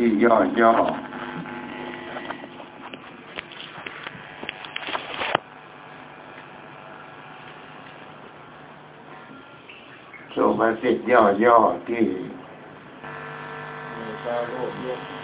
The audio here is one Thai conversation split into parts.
ที่ย่อย่อสุภาษิตย่อย่อที่มีชารรวบรวมค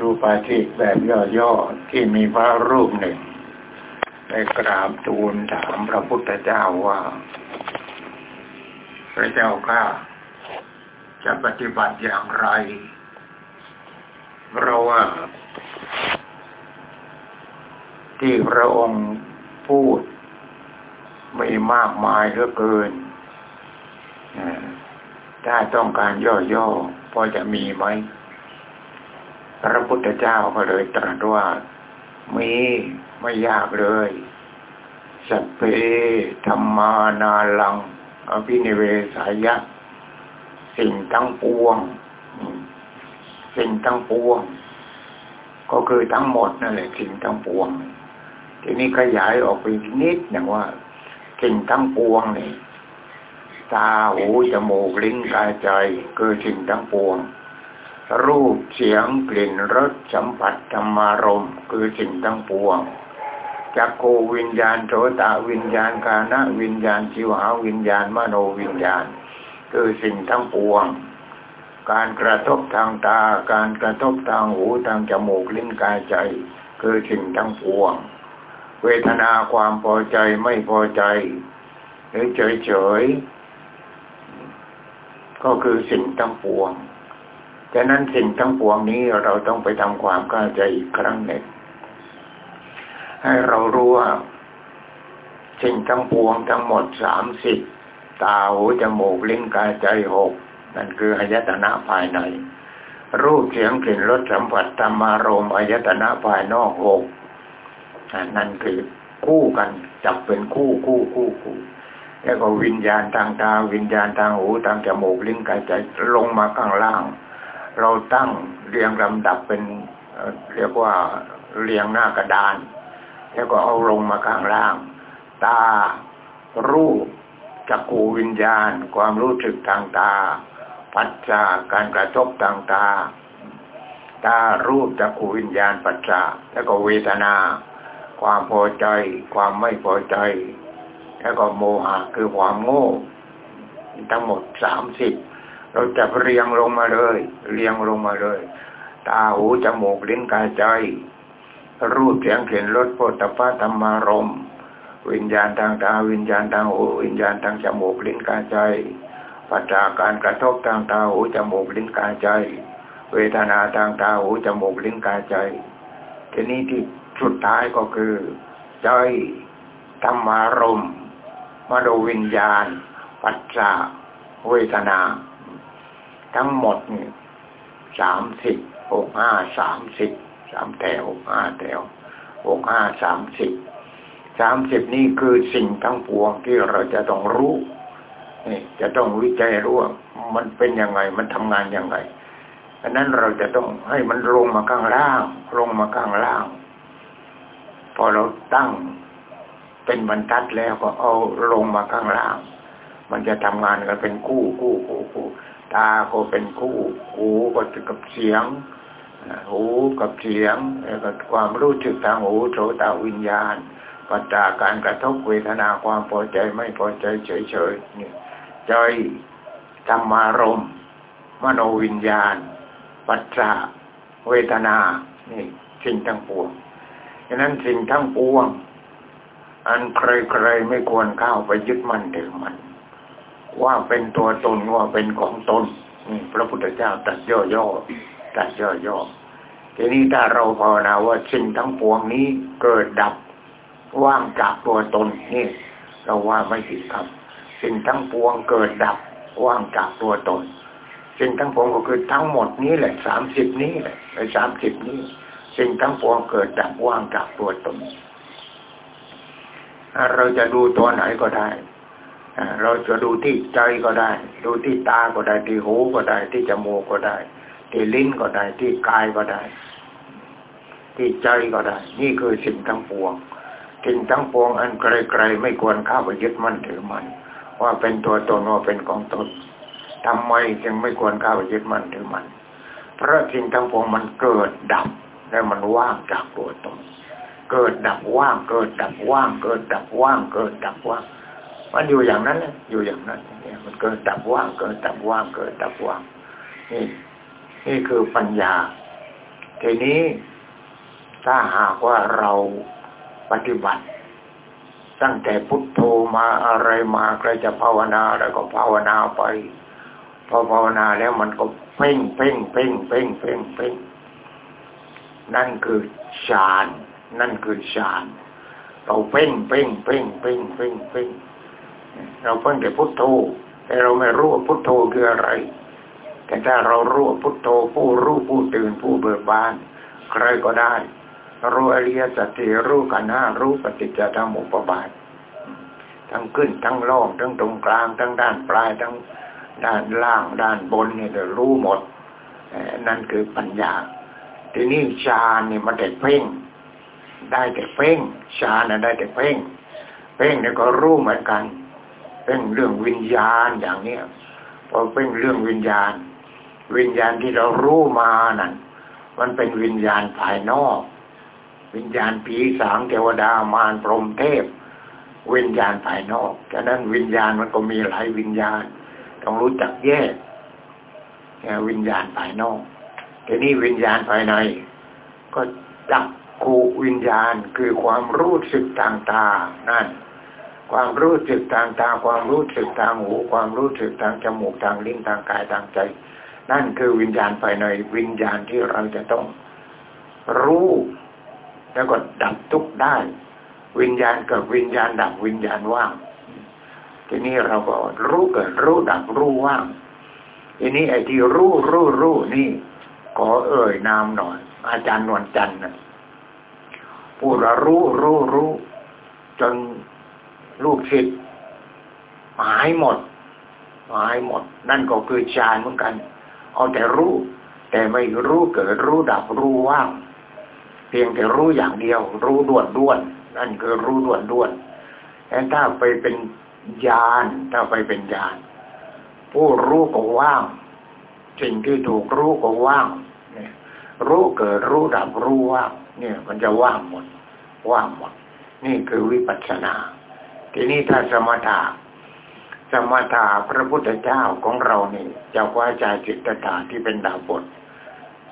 รูปาชิกแบบย่อๆที่มีพระรูปหนึ่งได้กราบทูลถามพระพุทธเจ้าว่า พระเจ้าข้าจะปฏิบัติอย่างไร เพราะว่า ที่พระองค์พูดมีมากมายเหลือเกินถ้าต้องการย่อๆพอจะมีไหม พุทธเจ้าก็เลยตรัสว่า มีไม่ยากเลย สัพเพธรรมานาลัง อภินิเวสายะ สิ่งทั้งปวง สิ่งทั้งปวง ก็คือทั้งหมดนั่นแหละสิ่งทั้งปวง ทีนี้ขยายออกไปนิดหนึ่งว่า สิ่งทั้งปวงนี่ตาหูจมูกลิ้นกายใจคือสิ่งทั้งปวง รูปเสียงกลิ่นรสสัมผัสธรรมารมคือสิ่งทั้งปวงจักโกวิญญาณโสตวิญญาณกานะวิญญาณจิวหาวิญญาณมโนวิญญาณ คือสิ่งทั้งปวง การกระทบทางตา การกระทบทางหูทางจมูกลิ้นกายใจ คือสิ่งทั้งปวง เวทนาความพอใจไม่พอใจหรือเฉยเฉยก็คือสิ่งทั้งปวง ฉะนั้นสิ่งทั้งปวงนี้เราต้องไปทำความเข้าใจอีกครั้งหนึ่งให้เรารู้ว่าสิ่งทั้งปวงทั้งหมดสามสิบตาหูจมูกลิ้นกายใจหกนั่นคืออายตนะภายใน รูปเสียงกลิ่นรสสัมผัสธรรมารมอายตนะภายนอกหกนั่นคือคู่กันจับเป็นคู่คู่คู่คู่แล้วก็วิญญาณทางตาวิญญาณทางหูทางจมูกลิ้นกายใจลงมาข้างล่าง เราตั้งเรียงลำดับเป็นเรียกว่าเรียงหน้ากระดาน แล้วก็เอาลงมาข้างล่าง ตา รูปจักรูวิญญาณ ความรู้สึกทางตา ปัจจาการกระทบทางตา ตารูปจักรูวิญญาณปัจจาแล้วก็เวทนา ความพอใจ ความไม่พอใจ แล้วก็โมหะคือความโง่ ทั้งหมดสามสิบ เราจะเรียงลงมาเลย เรียงลงมาเลย ตาหูจมูกลิ้นกายใจ รูปเสียงเขียนรสโพธพะธรรมารมวิญญาณทางตาวิญญาณทางหูวิญญาณทางจมูกลิ้นกายใจปัจจากการกระทบทางตาหูจมูกลิ้นกายใจ เวทนาทางตาหูจมูกลิ้นกายใจ ทีนี้ที่สุดท้ายก็คือ ใจธรรมารมมโนวิญญาณ ปัจจาเวทนา ทั้งหมดนี่สามสิบหกห้าสามสิบสามแถวห้าแถวหกห้าสามสิบสามสิบนี่คือสิ่งทั้งปวงที่เราจะต้องรู้นี่จะต้องวิจัยรู้ว่ามันเป็นยังไงมันทำงานยังไงอันนั้นเราจะต้องให้มันลงมาข้างล่าง ลงมาข้างล่าง พอเราตั้งเป็นบรรทัดแล้วก็เอาลงมาข้างล่าง มันจะทำงานกันเป็นคู่คู่คู่คู่ ตาก็เป็นคู่ หูก็กับเสียง หูกับเสียงแล้วก็ความรู้สึกทางหูโสตวิญญาณ ปัจจากการกระทบเวทนาความพอใจไม่พอใจเฉยๆนี่ใจธรรมารมมโนวิญญาณ ปัจจาเวทนา นี่สิ่งทั้งปวงฉะนั้นสิ่งทั้งปวง อันใครๆไม่ควรเข้าไปยึดมั่นถือมัน ว่าเป็นตัวตนว่าเป็นของตนพระพุทธเจ้าตัดย่อๆตัดย่อๆทีนี้ถ้าเราภาวนาว่าสิ่งทั้งปวงนี้เกิดดับว่างจากตัวตนนี่ เราว่าไม่ผิดครับ สิ่งทั้งปวงเกิดดับว่างจากตัวตน สิ่งทั้งปวงก็คือทั้งหมดนี้แหละสามสิบนี้แหละในสามสิบนี้ สิ่งทั้งปวงเกิดดับว่างจากตัวตนเราจะดูตัวไหนก็ได้ เราจะดูที่ใจก็ได้ ดูที่ตาก็ได้ ที่หูก็ได้ ที่จมูกก็ได้ ที่ลิ้นก็ได้ ที่กายก็ได้ ที่ใจก็ได้ นี่คือสิ่งทั้งปวงสิ่งทั้งปวงอันไกลๆไม่ควรเข้าไปยึดมั่นถือมันว่าเป็นตัวตนว่าเป็นของตนทำไมจึงไม่ควรเข้าไปยึดมั่นถือมัน เพราะสิ่งทั้งปวงมันเกิดดับและมันว่างจากตัวตน เกิดดับว่าง เกิดดับว่าง เกิดดับว่าง เกิดดับว่าง มันอยู่อย่างนั้นเลยอยู่อย่างนั้นเนี่ยมันเกิดดับว่างเกิดดับว่างเกิดดับว่างนี่นี่คือปัญญาทีนี้ถ้าหากว่าเราปฏิบัติ ตั้งแต่พุทโธมาอะไรมาใครจะภาวนาแล้วก็ภาวนาไป พอภาวนาแล้วมันก็เพ่งเพ่งเพ่งเพ่งเพ่งเพ่งนั่นคือฌาน นั่นคือฌาน เราเพ่งเพ่งเพ่งเพ่งเพ่งเพ่ง เราเพิ่งแต่พุทโธ แต่เราไม่รู้ว่าพุทโธคืออะไร แต่ถ้าเรารู้ว่าพุทโธผู้รู้ผู้ตื่นผู้เบิกบาน ใครก็ได้ รู้อริยสัจรู้กันห้ารู้ปฏิจจสมุปบาท ทั้งขึ้นทั้งล่องทั้งตรงกลางทั้งด้านปลายทั้งด้านล่างด้านบนเนี่ยจะรู้หมดนั่นคือปัญญา ทีนี้ฌานนี่มันได้เพ่ง ได้แต่เพ่งฌานน่ะได้แต่เพ่ง เพ่งเนี่ยก็รู้เหมือนกัน เป็นเรื่องวิญญาณอย่างเนี้ยพอเป็นเรื่องวิญญาณ วิญญาณที่เรารู้มานั่นมันเป็นวิญญาณภายนอก วิญญาณผีสางเทวดามารพรหมเทพ วิญญาณภายนอกฉะนั้นวิญญาณมันก็มีหลายวิญญาณ ต้องรู้จักแยกวิญญาณภายนอกทีนี้วิญญาณภายใน ก็จับคูวิญญาณคือความรู้สึกทางตานั่น ความรู้สึกทางตาความรู้สึกทางหูความรู้สึกทางจมูกทางลิ้นทางกายทางใจ นั่นคือวิญญาณภายในวิญญาณที่เราจะต้องรู้ แล้วก็ดับทุกได้ วิญญาณเกิดวิญญาณดับวิญญาณว่างทีนี้เราก็รู้เกิดรู้ดับรู้ว่างทีนี้ไอ้ที่รู้รู้รู้นี่ขอเอ่ยนามหน่อย อาจารย์นวลจันทร์นะพูดรู้รู้รู้จน ลูกศิษย์หายหมด หายหมด นั่นก็คือฌานเหมือนกัน เอาแต่รู้ แต่ไม่รู้เกิดรู้ดับรู้ว่าง เพียงแต่รู้อย่างเดียว รู้ด่วนด่วน นั่นคือรู้ด่วนด่วนแต่ถ้าไปเป็นญาณถ้าไปเป็นญาณผู้รู้ก็ว่างสิ่งที่ถูกรู้ก็ว่างเนี่ยรู้เกิดรู้ดับรู้ว่างเนี่ย มันจะว่างหมด ว่างหมด นี่คือวิปัสสนา ทีนี้ถ้าสมถะสมถะพระพุทธเจ้าของเรานี่จะว่าใจจิตตาที่เป็นดาบท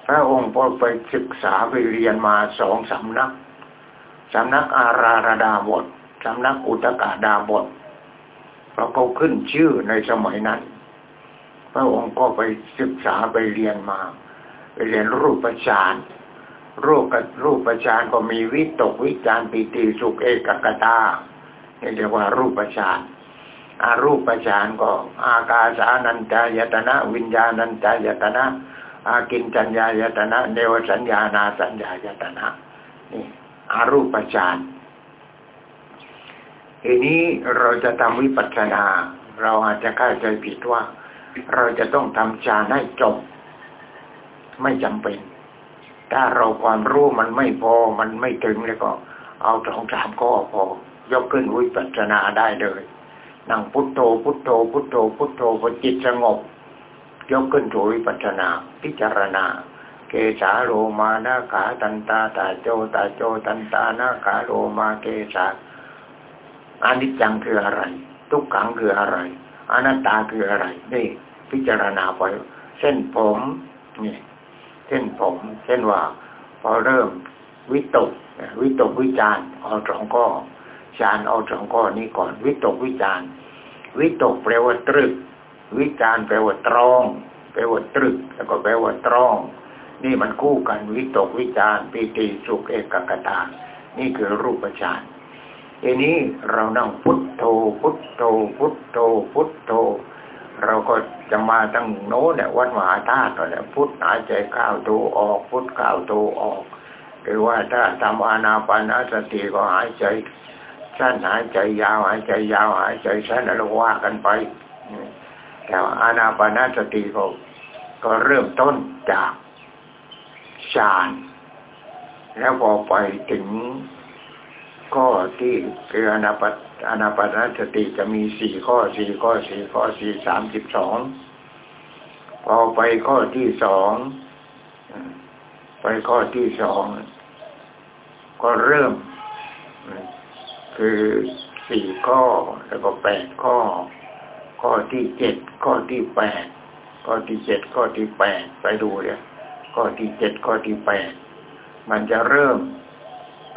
พระองค์พอไปศึกษาไปเรียนมาสองสำนักสำนักอาราระดาบทสำนักอุตกาดาบทเพราะเขาขึ้นชื่อในสมัยนั้น พระองค์ก็ไปศึกษาไปเรียนมา ไปเรียนรูปฌานรูปกับรูปฌานก็มีวิตกวิจารปิติสุขเอกกตา เรียกว่ารูปฌานอารูปฌานก็ อากาสานัญจายตนะ วิญญาณัญจายตนะ อากินจัญญายตนะเนวสัญญานาสัญญายตนะนี่อารูปฌานทีนี้เราจะทำวิปัสสนา เราอาจจะเข้าใจผิดว่า เราจะต้องทำฌานให้จบ ไม่จำเป็น ถ้าเราความรู้มันไม่พอมันไม่ถึงแล้วก็ เอาสองสามข้อพอ ยกขึ้นวิปัสสนาได้เลยนั่งพุทโธพุทโธพุทโธพุทโธพอจิตสงบ ยกขึ้นถูวิปัสสนา พิจารณา เกสาโลมานาขาตันตาตาโจตาโจตันตานาขาโลมาเกสาอนิจจังคืออะไร ทุกขังคืออะไรอนัตตาคืออะไร นี่ พิจารณาไปเส้นผมนี่เส้นผมเส้นว่า พอเริ่มวิตกวิตกวิจารเอาสองข้อ ฌานเอาสองข้อนี้ก่อน วิตกวิจารวิตกแปลว่าตรึก วิจารแปลว่าตรอง แปลว่าตรึก แล้วก็แปลว่าตรอง นี่มันคู่กันวิตกวิจารปิติสุขเอกกตา นี่คือรูปฌานทีนี้เรานั่งพุทโธพุทโธพุทโธพุทโธ เราก็จะมาตั้งโน้นเนี่ยวัดมหาธาตุเนี่ยพุทหายใจเข้าโธออก พุทเข้าโธออก หรือว่าถ้าทำอานาปานสติก็หายใจ สั้นหายใจยาวหายใจยาวหายใจสั้นแล้วว่ากันไปแต่อานาปานสติก็ก็เริ่มต้นจากฌานแล้วพอไปถึงข้อที่คืออนาปอนาปานสติจะมีสี่ข้อสี่ข้อสี่ข้อสี่สามสิบสองพอไปข้อที่สองไปข้อที่สองก็เริ่ม คือสี่ข้อแล้วก็แปดข้อ ข้อที่เจ็ดข้อที่แปดข้อที่เจ็ดข้อที่แปดไปดูเนี่ยข้อที่เจ็ดข้อที่แปดมันจะเริ่ม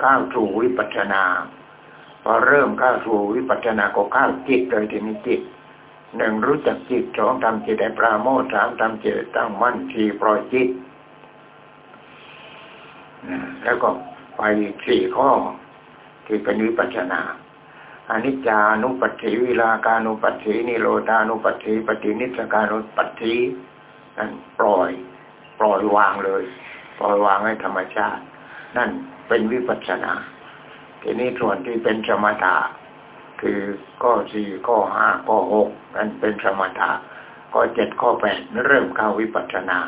ก้าวสู่วิปัสสนาพอเริ่มก้าวสู่วิปัสสนาก็ก้าวจิตเลยทีนี้จิตหนึ่งรู้จักจิตสองทำจิตให้ปราโมทสามทำจิตตั้งมั่นสี่ปล่อยจิตแล้วก็ไปสี่ข้อ ที่เป็นวิปัสสนาอนิจจานุปัฏฐิวิลาการุปัฏฐินิโรธานุปัฏฐิปฏินิสการุปัฏฐินั่นปล่อย ปล่อยวางเลย ปล่อยวางให้ธรรมชาติ นั่นเป็นวิปัสสนา ทีนี้ส่วนที่เป็นสมถะคือข้อสี่ข้อห้าข้อหกนั่นเป็นสมถะข้อเจ็ดข้อแปดเริ่มเข้าวิปัสสนา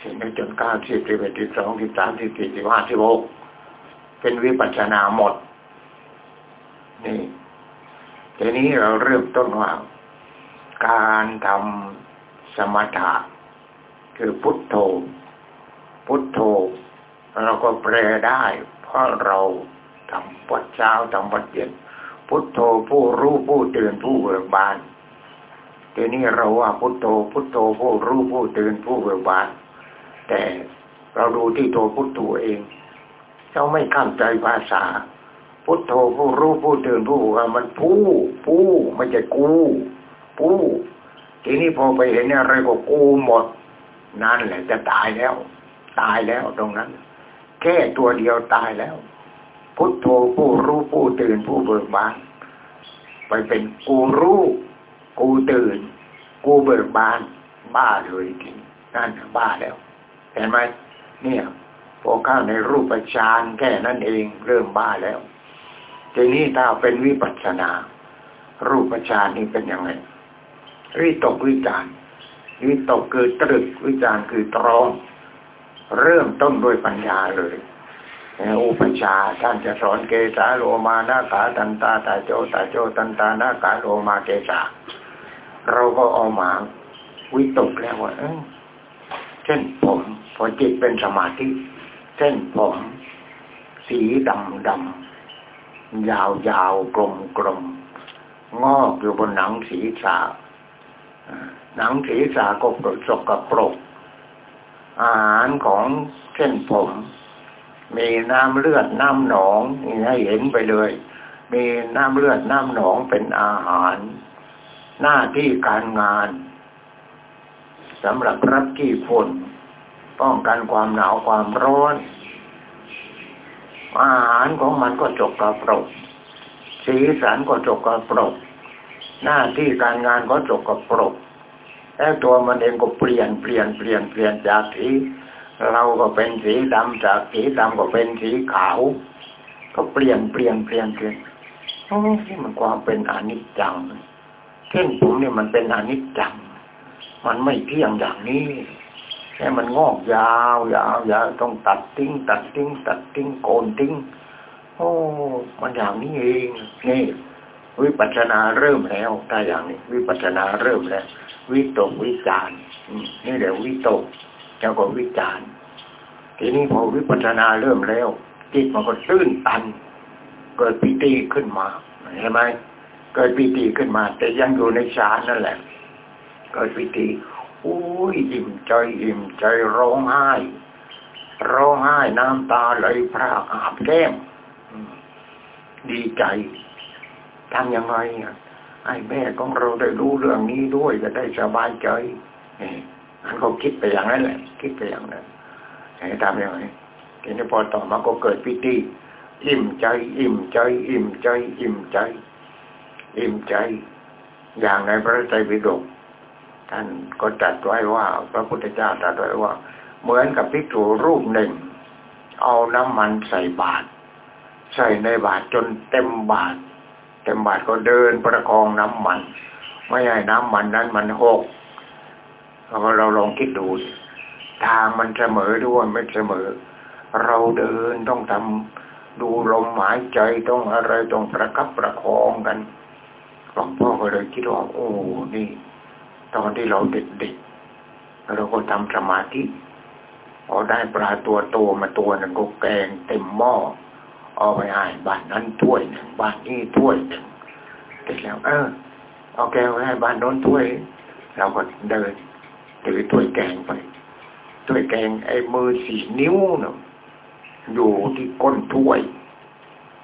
สิ่งนี้จนเก้าสิบสิบเอ็ดสิบสองสิบสามสิบสี่สิบห้าสิบหก เป็นวิปัสสนาหมด นี่ทีนี้เราเริ่มต้นว่า การทำสมถะคือพุทโธ พุทโธ เราก็แปลได้ เพราะเราทำวัดเช้าทำวัดเย็น พุทโธผู้รู้ผู้ตื่นผู้เบิกบานทีนี้เราว่าพุทโธ พุทโธผู้รู้ผู้ตื่นผู้เบิกบาน แต่เราดูที่ตัวพุทโธเอง เราไม่ข้ามใจภาษา พุทโธผู้รู้ผู้ตื่นผู้ว่ามันผู้ผู้ไม่ใช่กูผู้ทีนี้พอไปเห็นอะไรก็กูหมด นั่นแหละจะตายแล้ว ตายแล้วตรงนั้น แค่ตัวเดียวตายแล้ว พุทโธผู้รู้ผู้ตื่นผู้เบิกบานไปเป็นกูรู้กูตื่น กูเบิกบาน บ้าเลยทีนั่นบ้าแล้ว เห็นไหมเนี่ย พอเข้าในรูปฌานแค่นั้นเองเริ่มบ้าแล้ว ทีนี้ถ้าเป็นวิปัสสนา รูปฌานนี่เป็นยังไงวิตกวิจารวิตกคือตรึกวิจารคือตรอง เริ่มต้นด้วยปัญญาเลยอุปชาท่านจะสอนเกสาโลมานาคาตันตาตาโจตาโจตันตานาคาโลมาเกสาเราก็เอามาวิตกแล้วว่าเช่นผมพอจิตเป็นสมาธิ เส้นผม สีดำดำยาวยาวกลมกลมงอกอยู่บนหนังศีรษะหนังศีรษะก็กระจกกระปรก อาหารของเส้นผม มีน้ำเลือดน้ำหนองให้เห็นไปเลย มีน้ำเลือดน้ำหนองเป็นอาหาร หน้าที่การงานสำหรับรับที่ฝน ป้องกันความหนาวความร้อน อาหารของมันก็จกกระปรกสีสันก็จกกระปรก หน้าที่การงานก็จกกระปรกแล้วตัวมันเองก็เปลี่ยนเปลี่ยนเปลี่ยนเปลี่ยนจากสีเราก็เป็นสีดำจากสีดำก็เป็นสีขาว ก็เปลี่ยนเปลี่ยนเปลี่ยนเปลี่ยนที่มันความเป็นอนิจจังเช่นผมเนี่ยมันเป็นอนิจจัง มันไม่เที่ยงอย่างนี้ แค่มันงอกยาวยาวยาวต้องตัดทิ้ง ตัดทิ้ง ตัดทิ้งโกนทิ้ง โอ้ มันอย่างนี้เองนี่วิปัสสนาเริ่มแล้วถ้าอย่างนี้ วิปัสสนาเริ่มแล้ว วิตกวิจารนี่แหละวิตกแล้วก็วิจารทีนี้พอวิปัสสนาเริ่มแล้วจิตมันก็ตื้นตัน เกิดปิติขึ้นมาเห็นไหมเกิดปิติขึ้นมา แต่ยังอยู่ในฌานนั่นแหละ เกิดปิติ อุ้ยอิ่มใจอิ่มใจร้องไห้ร้องไห้น้ำตาไหลพรากอาบแก้มดีใจทำยังไงไอ้แม่ของเราได้รู้เรื่องนี้ด้วยจะได้สบายใจนี่อันเขาคิดไปอย่างนั้นแหละ คิดไปอย่างนั้นให้ทำยังไงทีนี้พอต่อมาก็เกิดปิติอิ่มใจ อิ่มใจ อิ่มใจ อิ่มใจ อิ่มใจ อย่างในพระไตรปิฎก ท่านก็จัดไว้ว่า พระพุทธเจ้าตรัสไว้ว่า เหมือนกับพิจูรูปหนึ่ง เอาน้ำมันใส่บาตรใส่ในบาตรจนเต็มบาตรเต็มบาตรก็เดินประคองน้ำมัน ไม่ให้น้ำมันนั้นมันหกเราลองคิดดูทางมันเสมอด้วยไม่เสมอ เราเดินต้องทำดูลมหายใจต้องอะไรต้องประคับประคองกันหลวงพ่อก็เลยคิดว่าโอ้นี่ ตอนที่เราเด็กๆเราก็ทำสมาธิพอได้ปลาตัวโตมาตัวนึงก็แกงเต็มหม้อเอาไปให้บ้านนั้นถ้วยหนึ่งบ้านนี้ถ้วยหนึ่งเสร็จแล้ว เออ เอาแกงไปให้บ้านโน้นถ้วย เราก็เดินถือถ้วยแกงไปถ้วยแกงไอ้มือสี่นิ้วเนาะอยู่ที่ก้นถ้วย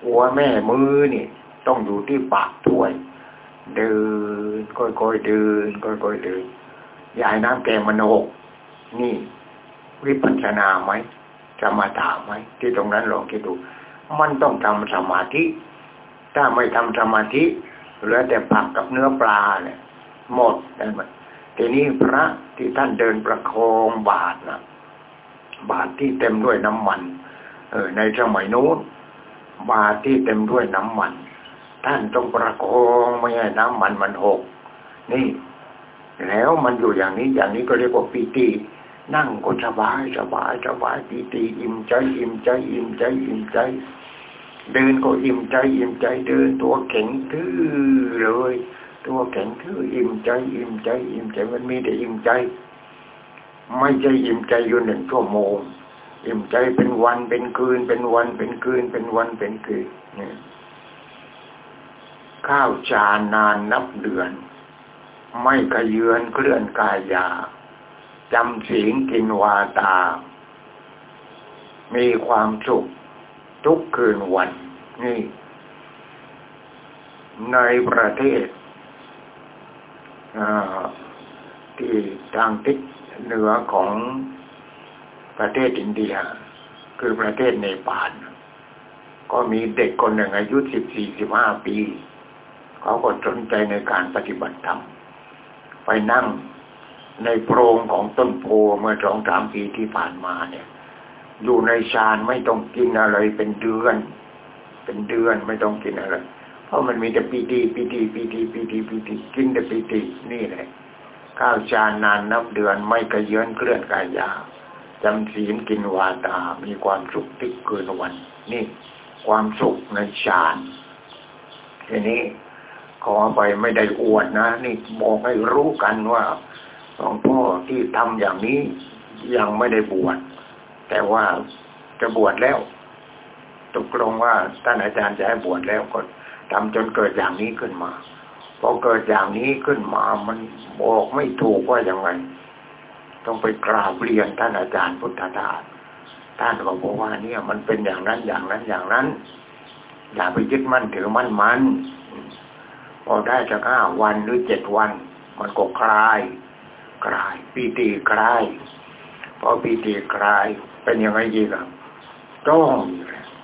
หัวแม่มือนี่ ต้องอยู่ที่ปากถ้วย เดินค่อยๆเดินค่อยๆเดินยายน้ำแกงมันหกนี่วิปัสสนาไหมจะมาถามไหมที่ตรงนั้นลองคิดดู มันต้องทำสมาธิ ถ้าไม่ทำสมาธิเหลือแต่ผักกับเนื้อปลาเนี่ย หมดได้หมทีนี้พระที่ท่านเดินประคองบาทนะบาทที่เต็มด้วยน้ำมัน เออในสมัยนู้นบาทที่เต็มด้วยน้ำมัน ท่านต้องประคองไม่ให้น้ำมันมันหก นี่ แล้วมันอยู่อย่างนี้อย่างนี้ก็เรียกว่าปีตินั่งก็สบายสบายสบายปีติอิ่มใจอิ่มใจอิ่มใจอิ่มใจ เดินก็อิ่มใจอิ่มใจเดิน ตัวแข็งทื่อเลย ตัวแข็งคืออิ่มใจ อิ่มใจ อิ่มใจมันมีแต่อิ่มใจ ไม่ใช่อิ่มใจอยู่หนึ่งชั่วโมง อิ่มใจเป็นวันเป็นคืนเป็นวันเป็นคืนเป็นวันเป็นคืนเนี่ย ข้าวจานนานนับเดือน ไม่กระเยือนเคลื่อนกายยาจำศีลกินวาตา มีความสุขทุกคืนวันนี่ ในประเทศที่ทางทิศเหนือของประเทศอินเดีย คือประเทศเนปาลก็มีเด็กคนหนึ่งอายุสิบสี่สิบห้าปี เขาก็สนใจในการปฏิบัติธรรม ไปนั่งในโพรงของต้นโพเมื่อสองสามปีที่ผ่านมาเนี่ย อยู่ในฌานไม่ต้องกินอะไรเป็นเดือน เป็นเดือนไม่ต้องกินอะไร เพราะมันมีแต่ปีติปีติปีติปีติปีติกินแต่ปีตินี่แหละข้าวจานนานนับเดือนไม่กระเยือนเคลื่อนกายยาจำศีลกินวาตา มีความสุขติดเกินวัน นี่ ความสุขในฌานทีนี้ ขอไปไม่ได้อวดนะ นี่บอกให้รู้กันว่าหลวงพ่อที่ทำอย่างนี้ยังไม่ได้บวชแต่ว่าจะบวชแล้วตกลงว่าท่านอาจารย์จะให้บวชแล้วก็ทำจนเกิดอย่างนี้ขึ้นมาพอเกิดอย่างนี้ขึ้นมามันบอกไม่ถูกว่าอย่างไรต้องไปกราบเรียนท่านอาจารย์พุทธทาสท่านก็บอกว่าเนี่ยมันเป็นอย่างนั้นอย่างนั้นอย่างนั้น อย่าไปยึดมั่นถือมั่นมัน พอได้จะห้าวันหรือเจ็ดวัน มันก็คลายคลายปีติคลายพอปีติคลายเป็นยังไงอีกอะจ้อง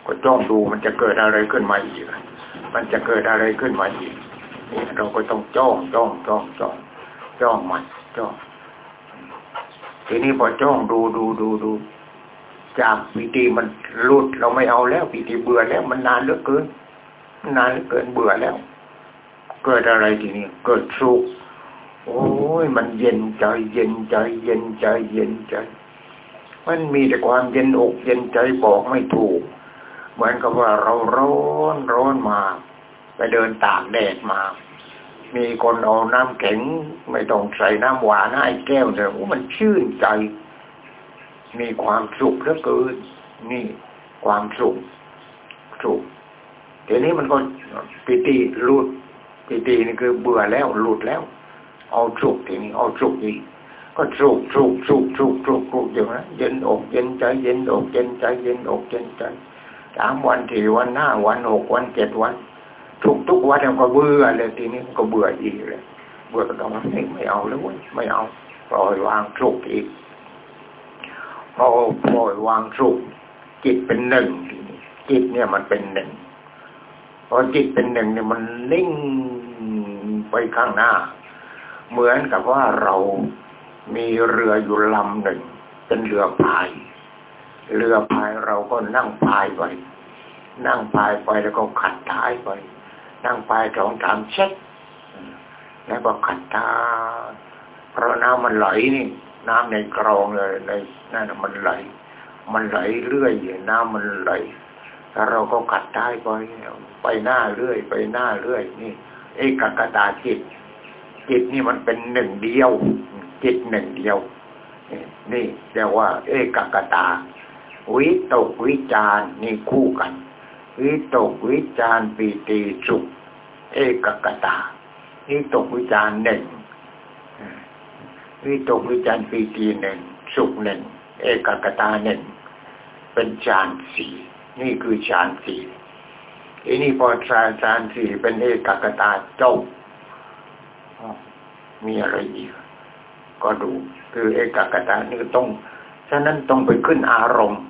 ก็จ้องดูมันจะเกิดอะไรขึ้นมาอีกมันจะเกิดอะไรขึ้นมาอีกนี่เราก็ต้องจ้องจ้องจ้องจ้องจ้องมันจ้องทีนี้พอจ้องดูดูดูดูจากปีติมันลุดเราไม่เอาแล้วปีติเบื่อแล้ว มันนานเหลือเกินนานเหลือเกินเบื่อแล้ว เกิดอะไรทีนี้เกิดสุขโอ้ยมันเย็นใจ เย็นใจ เย็นใจ เย็นใจ มันมีแต่ความเย็นอกเย็นใจบอกไม่ถูก เหมือนกับว่าเราร้อนร้อนมา ไปเดินตากแดดมา มีคนเอาน้ำแข็งไม่ต้องใส่น้ำหวานให้แก้วเดียวมันชื่นใจ มีความสุขเหลือเกินนี่ความสุขสุขเดี๋ยวนี้มันก็ปิติหลุ ดปิตินี่คือเบื่อแล้วหลุดแล้ว เอาสุขทีนี้เอาสุขอีกก็สุขสุขสุขสุขสุขสุขอยู่นะเย็นอกเย็นใจเย็นอกเย็นใจเย็นอกเย็นใจสามวันสี่วันห้าวันหกวันเจ็ดวันทุกทุกวันมันก็เบื่อเลยทีนี้ก็เบื่ออีกเลยเบื่อตรงนี้ไม่เอาแล้วไม่เอาปล่อยวางสุกอีกพอปล่อยวางสุกจิตเป็นหนึ่งจิตเนี่ยมันเป็นหนึ่งพอจิตเป็นหนึ่งเนี่ยมันนิ่ง ไปข้างหน้า เหมือนกับว่าเรามีเรืออยู่ลำหนึ่ง เป็นเรือพาย เรือพายเราก็นั่งพายไปนั่งพายไปแล้วก็ขัดท้ายไป นั่งพายสองสามเช็คแล้วก็ขัดท้าเพราะน้ำมันไหลนี่น้ำในกรองเลยในนั่นมันไหล มันไหลเรื่อยน้ำมันไหลแล้วเราก็ขัดท้ายไป ไปหน้าเรื่อย ไปหน้าเรื่อยนี่ เอกกตาจิต จิตนี่มันเป็นหนึ่งเดียว จิตหนึ่งเดียว นี่เรียกว่า เอกกตา วิตกวิจารนี่คู่กัน วิตกวิจารปีติสุข เอกกตาวิตกวิจารหนึ่งวิตกวิจารปีติหนึ่งสุขหนึ่งเอกกตาหนึ่งเป็นฌานสี่นี่คือฌานสี่ อันนี้พอฌานฌานสี่เป็นเอกกตาเจบมีอะไรอีก ก็ดู คือเอกกตานี่ต้อง ฉะนั้นต้องไปขึ้นอารมณ์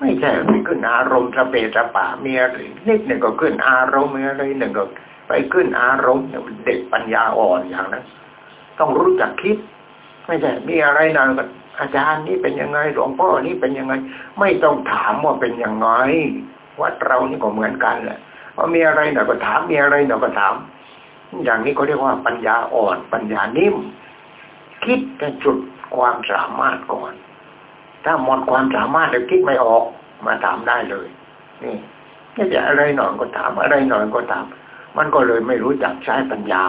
ไม่ใช่ไปขึ้นอารมณ์สเปสปะมีอะไรนิดหนึ่งก็ขึ้นอารมณ์มีอะไรหนึ่งก็ไปขึ้นอารมณ์เด็กปัญญาอ่อนอย่างนั้น ต้องรู้จักคิด ไม่ใช่มีอะไรน่อยก็อาจารย์นี่เป็นยังไงหลวงพ่อนี่เป็นยังไง ไม่ต้องถามว่าเป็นยังไง วัดเรานี่ก็เหมือนกันแหละว่ามีอะไรหน่อยก็ถามมีอะไรหน่อยก็ถาม อย่างนี้เขาเรียกว่าปัญญาอ่อนปัญญานิ่ม คิดแต่จุดความสามารถก่อน ถ้าหมดความสามารถแล้วคิดไม่ออกมาถามได้เลย นี่นี่จะอะไรหน่อยก็ถามอะไรหน่อยก็ถาม มันก็เลยไม่รู้จักใช้ปัญญา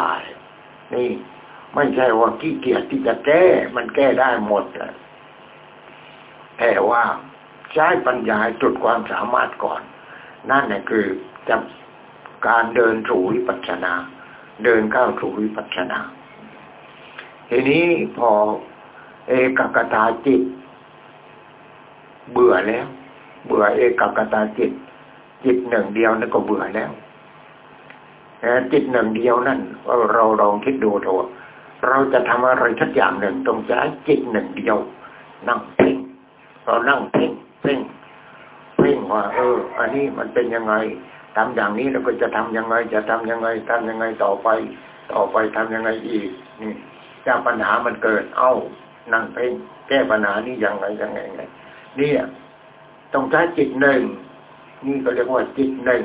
นี่ ไม่ใช่ว่าขี้เกียจที่จะแก้ มันแก้ได้หมดแหละแต่ว่า ใช้ปัญญาจุดความสามารถก่อน นั่นแหละคือจะการเดินสู่วิปัสสนา เดินเข้าสู่วิปัสสนา ทีนี้พอเอกกตาจิต เบื่อแล้ว เบื่อเอกกตาจิต จิตหนึ่งเดียวนั่นก็เบื่อแล้วจิตหนึ่งเดียวนั่นเราลองคิดดูเถอะเราจะทำอะไรทักอย่างหนึ่งต้องใช้จิตหนึ่งเดียว นั่งเพ่งเรานั่งเพ่ง เพ่งเพ่งว่าเออ อันนี้มันเป็นยังไงทำอย่างนี้เราก็จะทำยังไง จะทำยังไงทำยังไงต่อไป ต่อไปทำยังไงอีก นี่ถ้าปัญหามันเกิด เอ้านั่งเพ่งแก้ปัญหานี้ยังไงยังไงไงนี่ต้องใช้จิตหนึ่งนี่ก็เรียกว่าจิตหนึ่ง